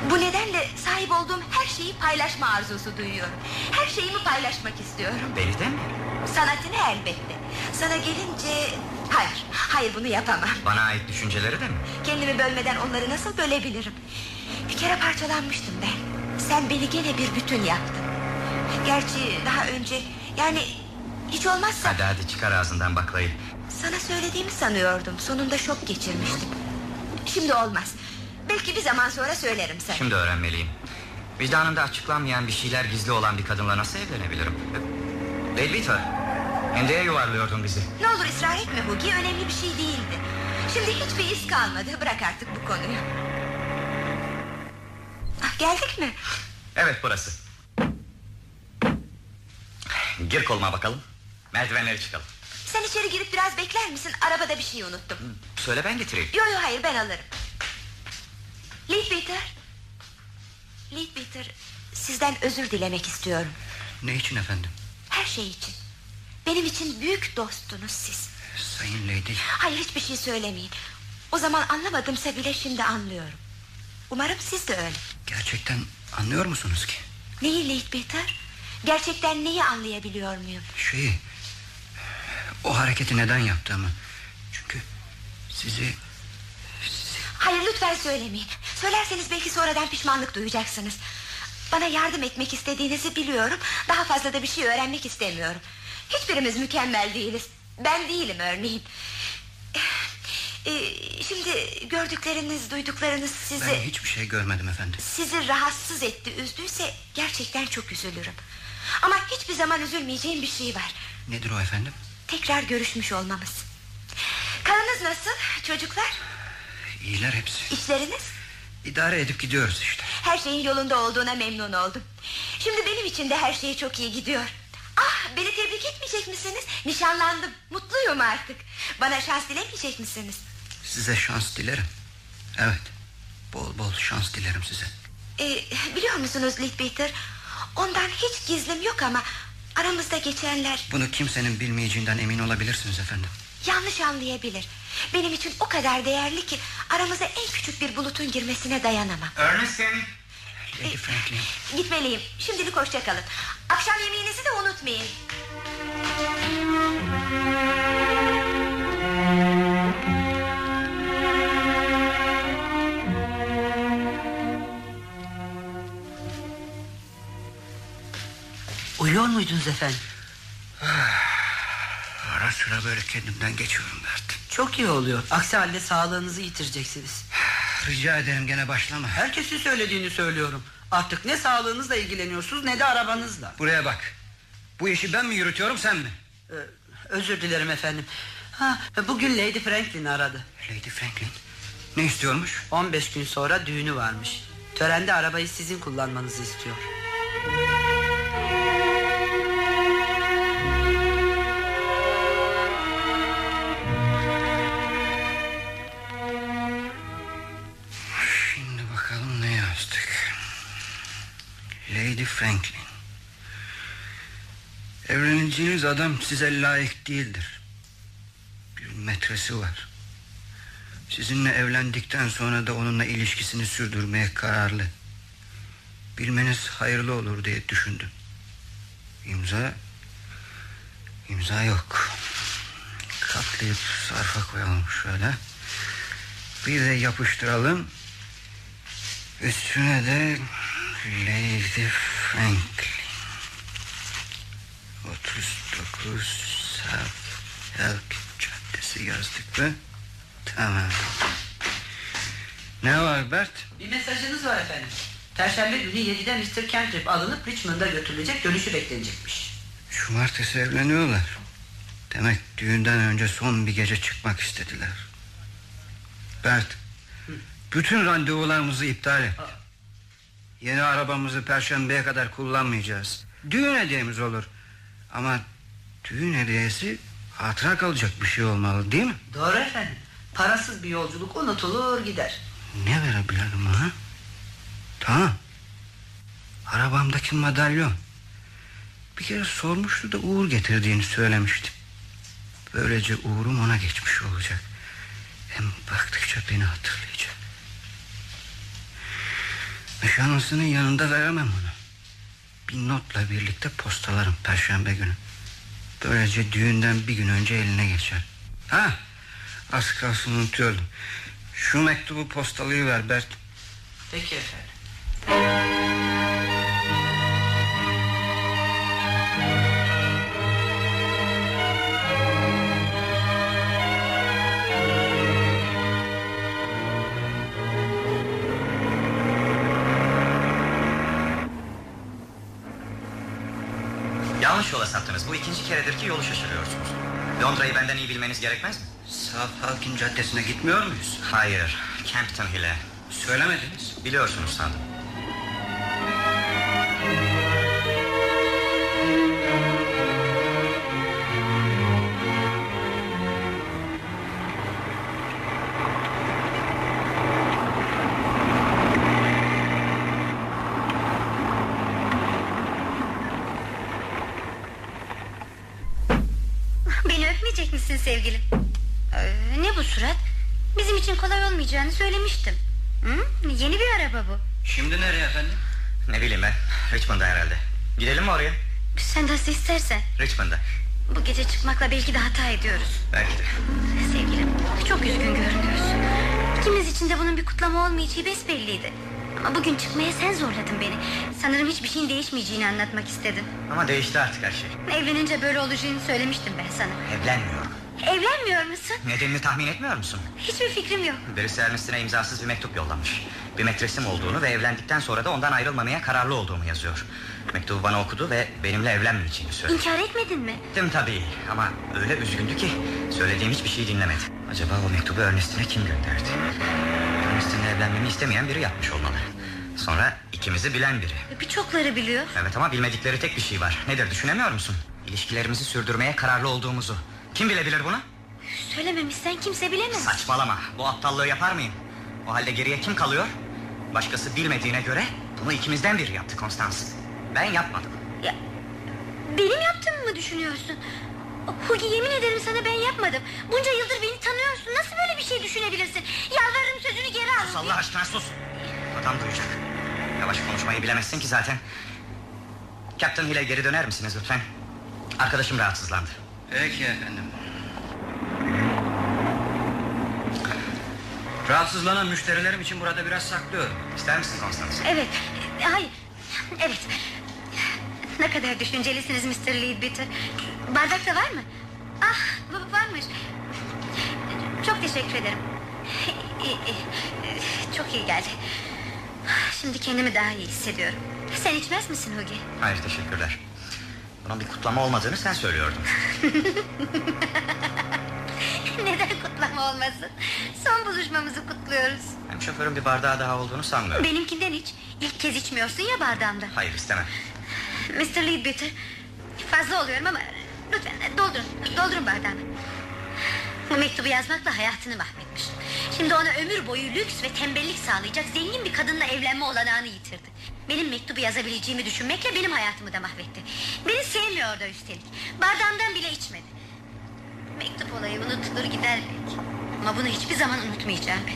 Bu nedenle sahip olduğum her şeyi paylaşma arzusu duyuyorum. Her şeyimi paylaşmak istiyorum. Beni de mi? Sanatını elbette. Sana gelince... Hayır, hayır bunu yapamam. Bana ait düşünceleri de mi? Kendimi bölmeden onları nasıl bölebilirim? Bir kere parçalanmıştım ben. Sen beni gene bir bütün yaptın. Gerçi daha önce yani hiç olmazsa Hadi hadi çıkar ağzından baklayı. sana söylediğimi sanıyordum. Sonunda şok geçirmiştim. Şimdi olmaz. Belki bir zaman sonra söylerim sana. Şimdi öğrenmeliyim. Vicdanında açıklanmayan bir şeyler gizli olan bir kadınla nasıl evlenebilirim? Lady Beater, Hendeye yuvarlıyordun bizi. Ne olur ısrar etme Hugi önemli bir şey değildi. Şimdi hiçbir iz kalmadı. Bırak artık bu konuyu. Ah, geldik mi? Evet burası. Gir koluma bakalım. Merdivenleri çıkalım. Sen içeri girip biraz bekler misin? Arabada bir şey unuttum. Söyle ben getireyim. Yo yo hayır ben alırım. Leadbeater. Leadbeater sizden özür dilemek istiyorum. Ne için efendim? Her şey için. Benim için büyük dostunuz siz. Sayın Lady. Hayır hiçbir şey söylemeyin. O zaman anlamadımsa bile şimdi anlıyorum. Umarım siz de öyle. Gerçekten anlıyor musunuz ki? Neyi Leadbeater? Gerçekten neyi anlayabiliyor muyum? Şeyi... O hareketi neden yaptığımı. Çünkü sizi... Hayır lütfen söylemeyin. Söylerseniz belki sonradan pişmanlık duyacaksınız. Bana yardım etmek istediğinizi biliyorum. Daha fazla da bir şey öğrenmek istemiyorum. Hiçbirimiz mükemmel değiliz. Ben değilim örneğin. Ee, şimdi gördükleriniz, duyduklarınız sizi... Ben hiçbir şey görmedim efendim. Sizi rahatsız etti, üzdüyse gerçekten çok üzülürüm. Ama hiçbir zaman üzülmeyeceğim bir şey var. Nedir o efendim? Tekrar görüşmüş olmamız. Karınız nasıl çocuklar? İyiler hepsi. İşleriniz? İdare edip gidiyoruz işte. Her şeyin yolunda olduğuna memnun oldum. Şimdi benim için de her şey çok iyi gidiyor. Beni tebrik etmeyecek misiniz? Nişanlandım. Mutluyum artık. Bana şans dilemeyecek misiniz? Size şans dilerim. Evet. Bol bol şans dilerim size. Ee, biliyor musunuz Leadbeater? Ondan hiç gizlim yok ama aramızda geçenler Bunu kimsenin bilmeyeceğinden emin olabilirsiniz efendim. yanlış anlayabilir. Benim için o kadar değerli ki aramıza en küçük bir bulutun girmesine dayanamam. Ernestine. Lady Franklin. Gitmeliyim. Şimdilik hoşça kalın. Akşam yemeğinizi de unutmayın. Uyuyor muydunuz efendim? [sighs] Ara sıra böyle kendimden geçiyorum Bert. Çok iyi oluyor. Aksi halde sağlığınızı yitireceksiniz. [sighs] Rica ederim gene başlama. Herkesin söylediğini söylüyorum. Artık ne sağlığınızla ilgileniyorsunuz ne de arabanızla. Buraya bak. Bu işi ben mi yürütüyorum sen mi? Ee, özür dilerim efendim. Ha, bugün Lady Franklin aradı. Lady Franklin. Ne istiyormuş? 15 gün sonra düğünü varmış. Törende arabayı sizin kullanmanızı istiyor. Lady Franklin. Evleneceğiniz adam size layık değildir. Bir metresi var. Sizinle evlendikten sonra da onunla ilişkisini sürdürmeye kararlı. Bilmeniz hayırlı olur diye düşündüm. İmza... imza yok. Katlayıp sarfa koyalım şöyle. Bir de yapıştıralım. Üstüne de Lady Franklin. 39 South Elk Caddesi yazdık mı? Tamam. Ne var Bert? Bir mesajınız var efendim. Perşembe günü 7'de Mr. Kentrip alınıp Richmond'a götürülecek dönüşü beklenecekmiş. Cumartesi evleniyorlar. Demek düğünden önce son bir gece çıkmak istediler. Bert, bütün randevularımızı iptal et. Yeni arabamızı perşembeye kadar kullanmayacağız. Düğün hediyemiz olur. Ama düğün hediyesi hatıra kalacak bir şey olmalı değil mi? Doğru efendim. Parasız bir yolculuk unutulur gider. Ne verebilirim ona? Tamam. Arabamdaki madalyon. Bir kere sormuştu da Uğur getirdiğini söylemiştim. Böylece Uğur'um ona geçmiş olacak. Hem baktıkça beni hatırlayacak. Nişanlısının yanında veremem onu. Bir notla birlikte postalarım perşembe günü. Böylece düğünden bir gün önce eline geçer. Ha, az kalsın unutuyordum. Şu mektubu postalayı ver Bert. Peki efendim. Yanlış yola saptınız. Bu ikinci keredir ki yolu şaşırıyorsunuz. Londra'yı benden iyi bilmeniz gerekmez mi? South Halkin Caddesi'ne gitmiyor muyuz? Hayır, Campton Hill'e. Söylemediniz. Biliyorsunuz sandım. Richmond'a. Bu gece çıkmakla belki de hata ediyoruz. Belki de. Sevgilim çok üzgün görünüyorsun. İkimiz için de bunun bir kutlama olmayacağı besbelliydi. Ama bugün çıkmaya sen zorladın beni. Sanırım hiçbir şeyin değişmeyeceğini anlatmak istedin. Ama değişti artık her şey. Evlenince böyle olacağını söylemiştim ben sana. Evlenmiyorum. Evlenmiyor musun? Nedenini tahmin etmiyor musun? Hiçbir fikrim yok. Birisi Ernest'ine imzasız bir mektup yollamış. Bir metresim olduğunu ve evlendikten sonra da ondan ayrılmamaya kararlı olduğumu yazıyor. Mektubu bana okudu ve benimle evlenmeyeceğini söyledi. İnkar etmedin mi? Ettim tabii ama öyle üzgündü ki söylediğim hiçbir şey dinlemedi. Acaba o mektubu Ernest'ine kim gönderdi? Ernest'inle evlenmemi istemeyen biri yapmış olmalı. Sonra ikimizi bilen biri. Birçokları biliyor. Evet ama bilmedikleri tek bir şey var. Nedir düşünemiyor musun? İlişkilerimizi sürdürmeye kararlı olduğumuzu. Kim bilebilir bunu? Söylememişsen kimse bilemez. Saçmalama. Bu aptallığı yapar mıyım? O halde geriye kim kalıyor? Başkası bilmediğine göre bunu ikimizden biri yaptı Konstans. Ben yapmadım. Ya, benim yaptığımı mı düşünüyorsun? Hugi yemin ederim sana ben yapmadım. Bunca yıldır beni tanıyorsun. Nasıl böyle bir şey düşünebilirsin? Yalvarırım sözünü geri al. Sus Allah aşkına sus. Adam duyacak. Yavaş konuşmayı bilemezsin ki zaten. Captain Hill'e geri döner misiniz lütfen? Arkadaşım rahatsızlandı. Peki efendim. Rahatsızlanan müşterilerim için burada biraz saklıyorum. İster misin Konstans? Evet. Hayır. Evet. Ne kadar düşüncelisiniz Mr. Leadbeater. Bardakta var mı? Ah va- varmış. Çok teşekkür ederim. Çok iyi geldi. Şimdi kendimi daha iyi hissediyorum. Sen içmez misin Hugi? Hayır teşekkürler. Bunun bir kutlama olmadığını sen söylüyordun. [laughs] Neden kutlama olmasın? Son buluşmamızı kutluyoruz. Hem şoförün bir bardağı daha olduğunu sanmıyorum. Benimkinden iç. İlk kez içmiyorsun ya bardağımda. Hayır istemem. Mr. Leadbeater Fazla oluyorum ama lütfen doldurun Doldurun bardağımı Bu mektubu yazmakla hayatını mahvetmiş Şimdi ona ömür boyu lüks ve tembellik sağlayacak Zengin bir kadınla evlenme olanağını yitirdi Benim mektubu yazabileceğimi düşünmekle Benim hayatımı da mahvetti Beni sevmiyor da üstelik Bardağımdan bile içmedi Mektup olayı unutulur gider belki Ama bunu hiçbir zaman unutmayacağım ben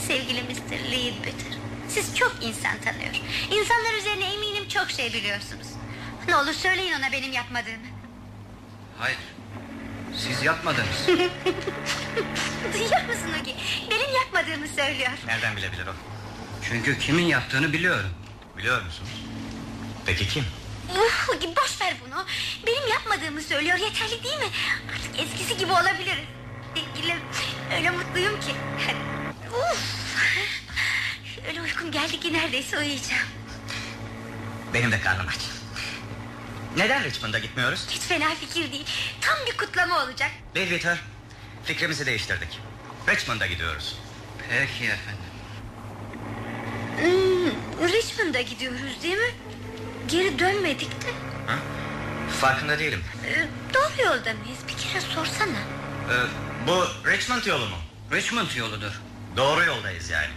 Sevgili Mr. Leadbeater Siz çok insan tanıyor İnsanlar üzerine eminim çok şey biliyorsunuz Ne olur söyleyin ona benim yapmadığımı Hayır. Siz yapmadınız. [laughs] Duyuyor musun Ogi Benim yapmadığımı söylüyor Nereden bilebilir o? Çünkü kimin yaptığını biliyorum. Biliyor musunuz? Peki kim? Uf, Ogi boş ver bunu Benim yapmadığımı söylüyor yeterli değil mi Artık eskisi gibi olabiliriz Sevgilim öyle mutluyum ki Uf. Öyle uykum geldi ki neredeyse uyuyacağım Benim de karnım aç. Neden Richmond'a gitmiyoruz? Hiç fena fikir değil Tam bir kutlama olacak Peter, fikrimizi değiştirdik. Richmond'a gidiyoruz. Peki efendim. Hmm, Richmond'a gidiyoruz değil mi? Geri dönmedik de. Ha? Farkında değilim. Ee, doğru yolda mıyız? Bir kere sorsana. Ee, bu Richmond yolu mu? Richmond yoludur. Doğru yoldayız yani.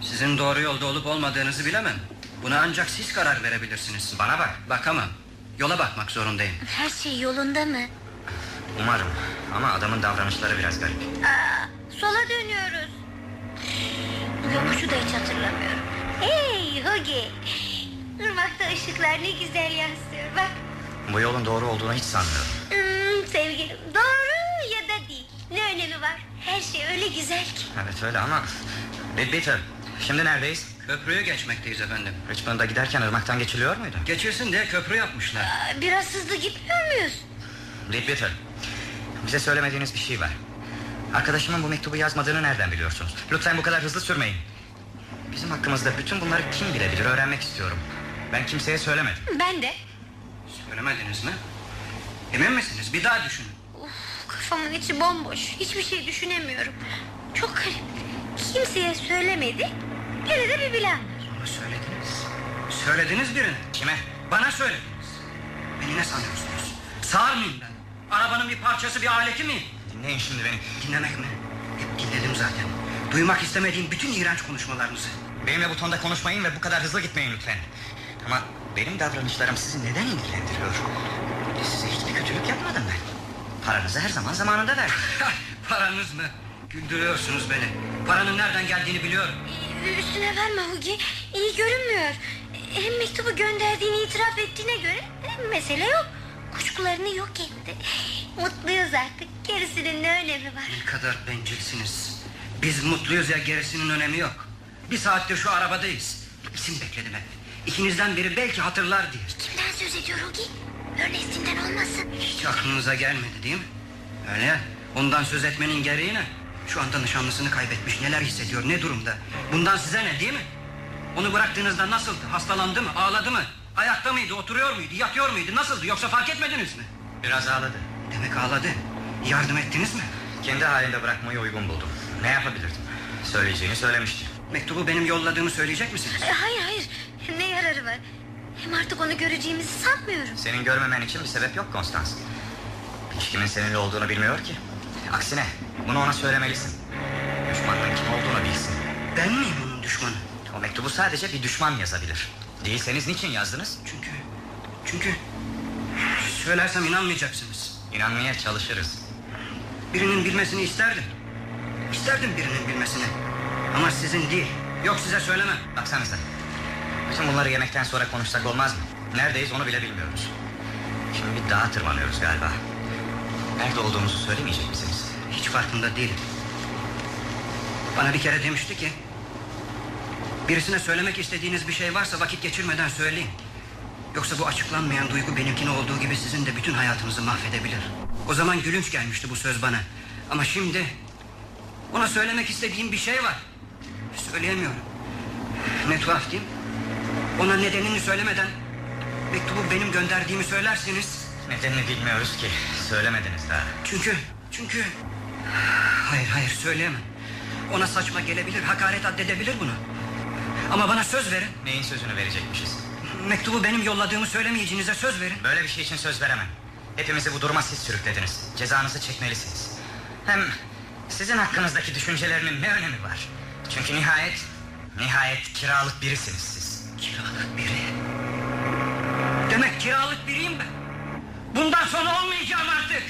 Sizin doğru yolda olup olmadığınızı bilemem. Buna ancak siz karar verebilirsiniz. Bana bak. Bakamam. Yola bakmak zorundayım. Her şey yolunda mı? Umarım. Ama adamın davranışları biraz garip. Aa, sola dönüyoruz. Yokuşu da hiç hatırlamıyorum. Hey Hugi. Irmakta ışıklar ne güzel yansıyor. Bak Bu yolun doğru olduğunu hiç sanmıyorum. hmm, sevgilim doğru ya da değil. Ne önemi var? Her şey öyle güzel ki. Evet öyle ama... Bill Peter, şimdi neredeyiz? Köprüyü geçmekteyiz efendim. Richmond'a giderken ırmaktan geçiliyor muydu? Geçilsin diye köprü yapmışlar. Aa, biraz hızlı gitmiyor muyuz? Bill Peter, bize söylemediğiniz bir şey var. Arkadaşımın bu mektubu yazmadığını nereden biliyorsunuz? Lütfen bu kadar hızlı sürmeyin. Bizim hakkımızda bütün bunları kim bilebilir öğrenmek istiyorum. Ben kimseye söylemedim. Ben de. Söylemediniz mi? Emin misiniz? Bir daha düşünün. Uf, kafamın içi bomboş. Hiçbir şey düşünemiyorum. Çok garip. Kimseye söylemedi. Biri de bir bilen var. Ama söylediniz. Söylediniz birine. Kime? Bana söylediniz. Beni ne sanıyorsunuz? Sağır mıyım ben? Arabanın bir parçası bir aleti miyim? Dinleyin şimdi beni. Dinlemek mi? Hep dinledim zaten. Duymak istemediğim bütün iğrenç konuşmalarınızı. Benimle bu tonda konuşmayın ve bu kadar hızlı gitmeyin lütfen. Ama benim davranışlarım sizi neden ilgilendiriyor? Size hiçbir kötülük yapmadım ben. Paranızı her zaman zamanında verdim. [laughs] Paranız mı? Güldürüyorsunuz beni. Paranın nereden geldiğini biliyorum. Ee, Üstüne verme Hugi. İyi görünmüyor. Hem mektubu gönderdiğini itiraf ettiğine göre e, mesele yok. Kuşkularını yok etti. Mutluyuz artık. Gerisinin ne önemi var? Ne kadar bencilsiniz. Biz mutluyuz ya gerisinin önemi yok. Bir saattir şu arabadayız. İsim bekledim hep. İkinizden biri belki hatırlar diye. Kimden söz ediyor Hugi? Ernest'inden olmasın. Hiç aklınıza gelmedi değil mi? Öyle. Ondan söz etmenin gereği ne? Şu anda nişanlısını kaybetmiş. Neler hissediyor, ne durumda? Bundan size ne değil mi? Onu bıraktığınızda nasıldı? Hastalandı mı? Ağladı mı? Ayakta mıydı? Oturuyor muydu? Yatıyor muydu? Nasıldı? Yoksa fark etmediniz mi? Biraz ağladı. Demek ağladı. Yardım ettiniz mi? Kendi halinde bırakmayı uygun buldum. Ne yapabilirdim? Söyleyeceğini söylemişti. Mektubu benim yolladığımı söyleyecek misiniz? E, Hayır hayır ne yararı var Hem artık onu göreceğimizi sanmıyorum Senin görmemen için bir sebep yok Konstans. İlişkimin seninle olduğunu bilmiyor ki. Aksine bunu ona söylemelisin. Düşmanın kim olduğunu bilsin. Ben miyim onun düşmanı? O mektubu sadece bir düşman yazabilir. Değilseniz niçin yazdınız? Çünkü... Çünkü... Söylersem inanmayacaksınız. İnanmaya çalışırız. Birinin bilmesini isterdim. İsterdim birinin bilmesini. Ama sizin değil. Yok size söylemem. Baksanıza. Bütün bunları yemekten sonra konuşsak olmaz mı? Neredeyiz onu bile bilmiyoruz. Şimdi bir dağa tırmanıyoruz galiba. Nerede olduğumuzu söylemeyecek misiniz? Hiç farkında değilim. Bana bir kere demişti ki... Birisine söylemek istediğiniz bir şey varsa vakit geçirmeden söyleyin. Yoksa bu açıklanmayan duygu benimkine olduğu gibi sizin de bütün hayatınızı mahvedebilir. O zaman gülünç gelmişti bu söz bana. Ama şimdi ona söylemek istediğim bir şey var. Söyleyemiyorum. Ne tuhaf değil mi? Ona nedenini söylemeden mektubu benim gönderdiğimi söylerseniz... Nedenini bilmiyoruz ki. Söylemediniz daha. Çünkü, çünkü... Hayır, hayır söyleyemem. Ona saçma gelebilir, hakaret addedebilir bunu. Ama bana söz verin. Neyin sözünü verecekmişiz? Mektubu benim yolladığımı söylemeyeceğinize söz verin. Böyle bir şey için söz veremem. Hepimizi bu duruma siz sürüklediniz. Cezanızı çekmelisiniz. Hem sizin hakkınızdaki düşüncelerinin ne önemi var? Çünkü nihayet, nihayet kiralık birisiniz siz. Kiralık biri. Demek kiralık biriyim ben. Bundan sonra olmayacağım artık.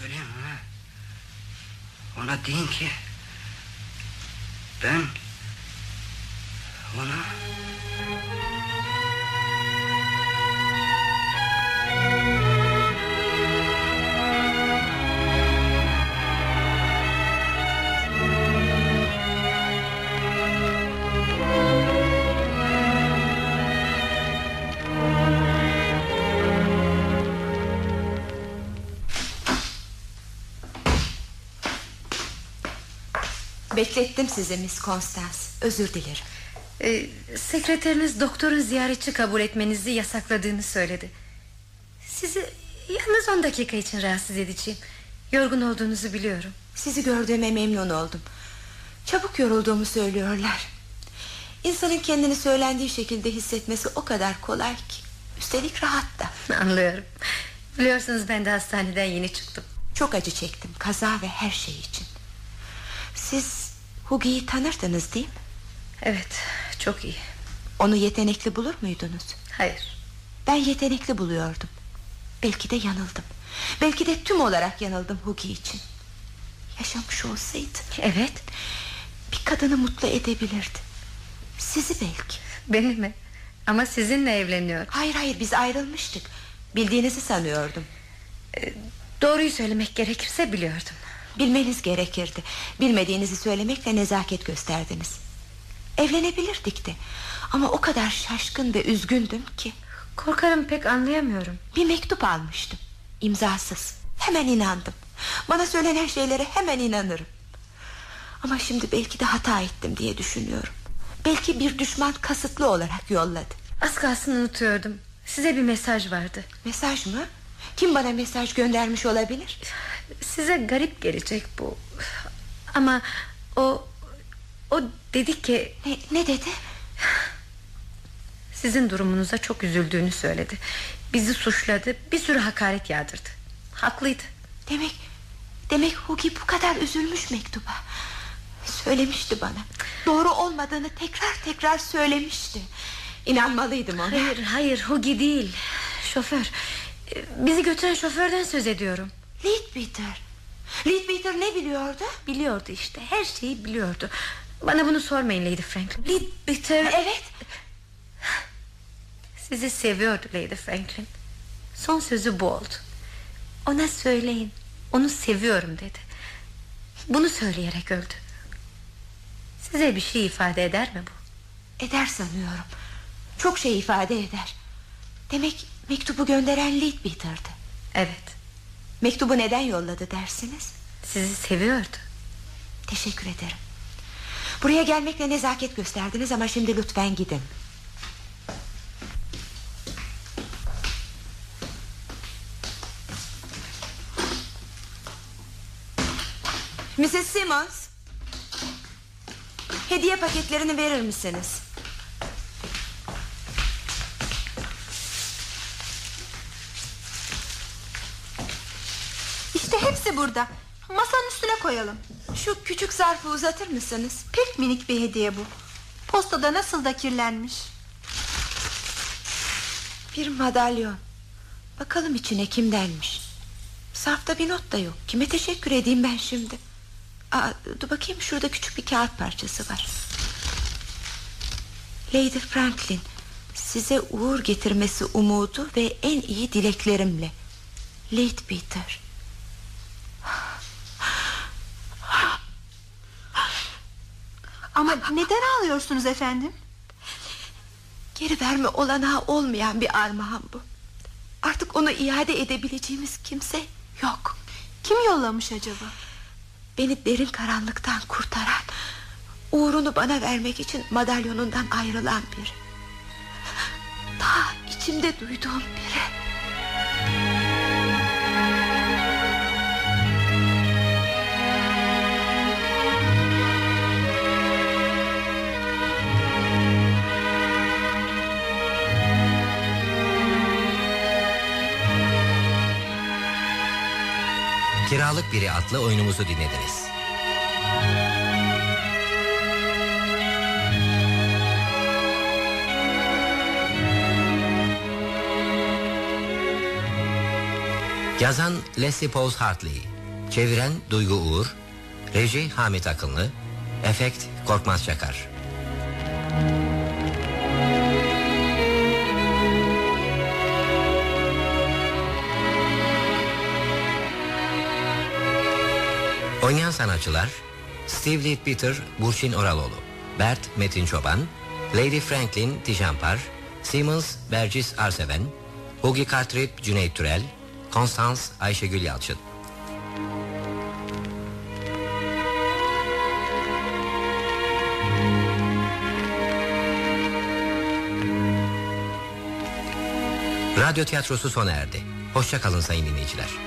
Söyleyeyim. Ona deyin ki ben ona Beklettim sizi Miss Constance. Özür dilerim. Ee, sekreteriniz doktorun ziyaretçi kabul etmenizi yasakladığını söyledi. Sizi yalnız 10 dakika için rahatsız edeceğim. Yorgun olduğunuzu biliyorum. Sizi gördüğüme memnun oldum. Çabuk yorulduğumu söylüyorlar. İnsanın kendini söylendiği şekilde hissetmesi o kadar kolay ki. Üstelik rahat da. [laughs] Anlıyorum. Biliyorsunuz ben de hastaneden yeni çıktım. Çok acı çektim kaza ve her şey için. Siz Hugi'yi tanırdınız değil mi? Evet çok iyi. Onu yetenekli bulur muydunuz? Hayır. Ben yetenekli buluyordum. Belki de yanıldım. Belki de tüm olarak yanıldım Hugi için. Yaşamış olsaydı. Evet. Bir kadını mutlu edebilirdi. Sizi belki. Beni mi? Ama sizinle evleniyor. Hayır hayır biz ayrılmıştık. Bildiğinizi sanıyordum. Ee, doğruyu söylemek gerekirse biliyordum. Bilmeniz gerekirdi. Bilmediğinizi söylemekle nezaket gösterdiniz. Evlenebilirdik de. Ama o kadar şaşkın ve üzgündüm ki. Korkarım pek anlayamıyorum. Bir mektup almıştım. İmzasız. Hemen inandım. Bana söylenen şeylere hemen inanırım. Ama şimdi belki de hata ettim diye düşünüyorum. Belki bir düşman kasıtlı olarak yolladı. Az kalsın unutuyordum. Size bir mesaj vardı. Mesaj mı? Kim bana mesaj göndermiş olabilir? Size garip gelecek bu. Ama o o dedi ki Ne, ne dedi? sizin durumunuza çok üzüldüğünü söyledi. Bizi suçladı, bir sürü hakaret yağdırdı. Haklıydı. Demek demek Hugi bu kadar üzülmüş mektuba. Söylemişti bana. Doğru olmadığını tekrar tekrar söylemişti. İnanmalıydım ona. Hayır, hayır, Hugi değil. Şoför. Bizi götüren şoförden söz ediyorum. Leadbeater. Leadbeater ne biliyordu? Biliyordu işte, her şeyi biliyordu. Bana bunu sormayın Lady Franklin. Leadbeater... Evet. Sizi seviyordu Lady Franklin. Son sözü bu oldu. Ona söyleyin. Onu seviyorum dedi. Bunu söyleyerek öldü. Size bir şey ifade eder mi bu? Eder sanıyorum. Çok şey ifade eder. Demek mektubu gönderen Leadbeater'dı. Evet. Mektubu neden yolladı dersiniz? Sizi seviyordu. Teşekkür ederim. Buraya gelmekle nezaket gösterdiniz ama şimdi lütfen gidin. Mrs. Simmons Hediye paketlerini verir misiniz? Hepsi burada. Masanın üstüne koyalım. Şu küçük zarfı uzatır mısınız? Pek minik bir hediye bu. Postada nasıl da kirlenmiş. Bir madalyon Bakalım içine kimdenmiş Safta bir not da yok Kime teşekkür edeyim ben şimdi Aa, Dur bakayım şurada küçük bir kağıt parçası var Lady Franklin Size uğur getirmesi umudu Ve en iyi dileklerimle Lady Peter Ama neden ağlıyorsunuz efendim? Geri verme olanağı olmayan bir armağan bu Artık onu iade edebileceğimiz kimse yok Kim yollamış acaba? Beni derin karanlıktan kurtaran Uğrunu bana vermek için madalyonundan ayrılan biri Daha içimde duyduğum biri Kiralık Biri adlı oyunumuzu dinlediniz. Yazan Leslie Pauls Hartley Çeviren Duygu Uğur Reji Hamit Akınlı Efekt Korkmaz Çakar Oynayan sanatçılar Steve Leadbeater Burçin Oraloğlu Bert Metin Çoban Lady Franklin Tijampar Simmons Bercis Arseven Hugi Cartrip Cüneyt Türel Konstans Ayşegül Yalçın Radyo tiyatrosu sona erdi. Hoşça kalın sayın dinleyiciler.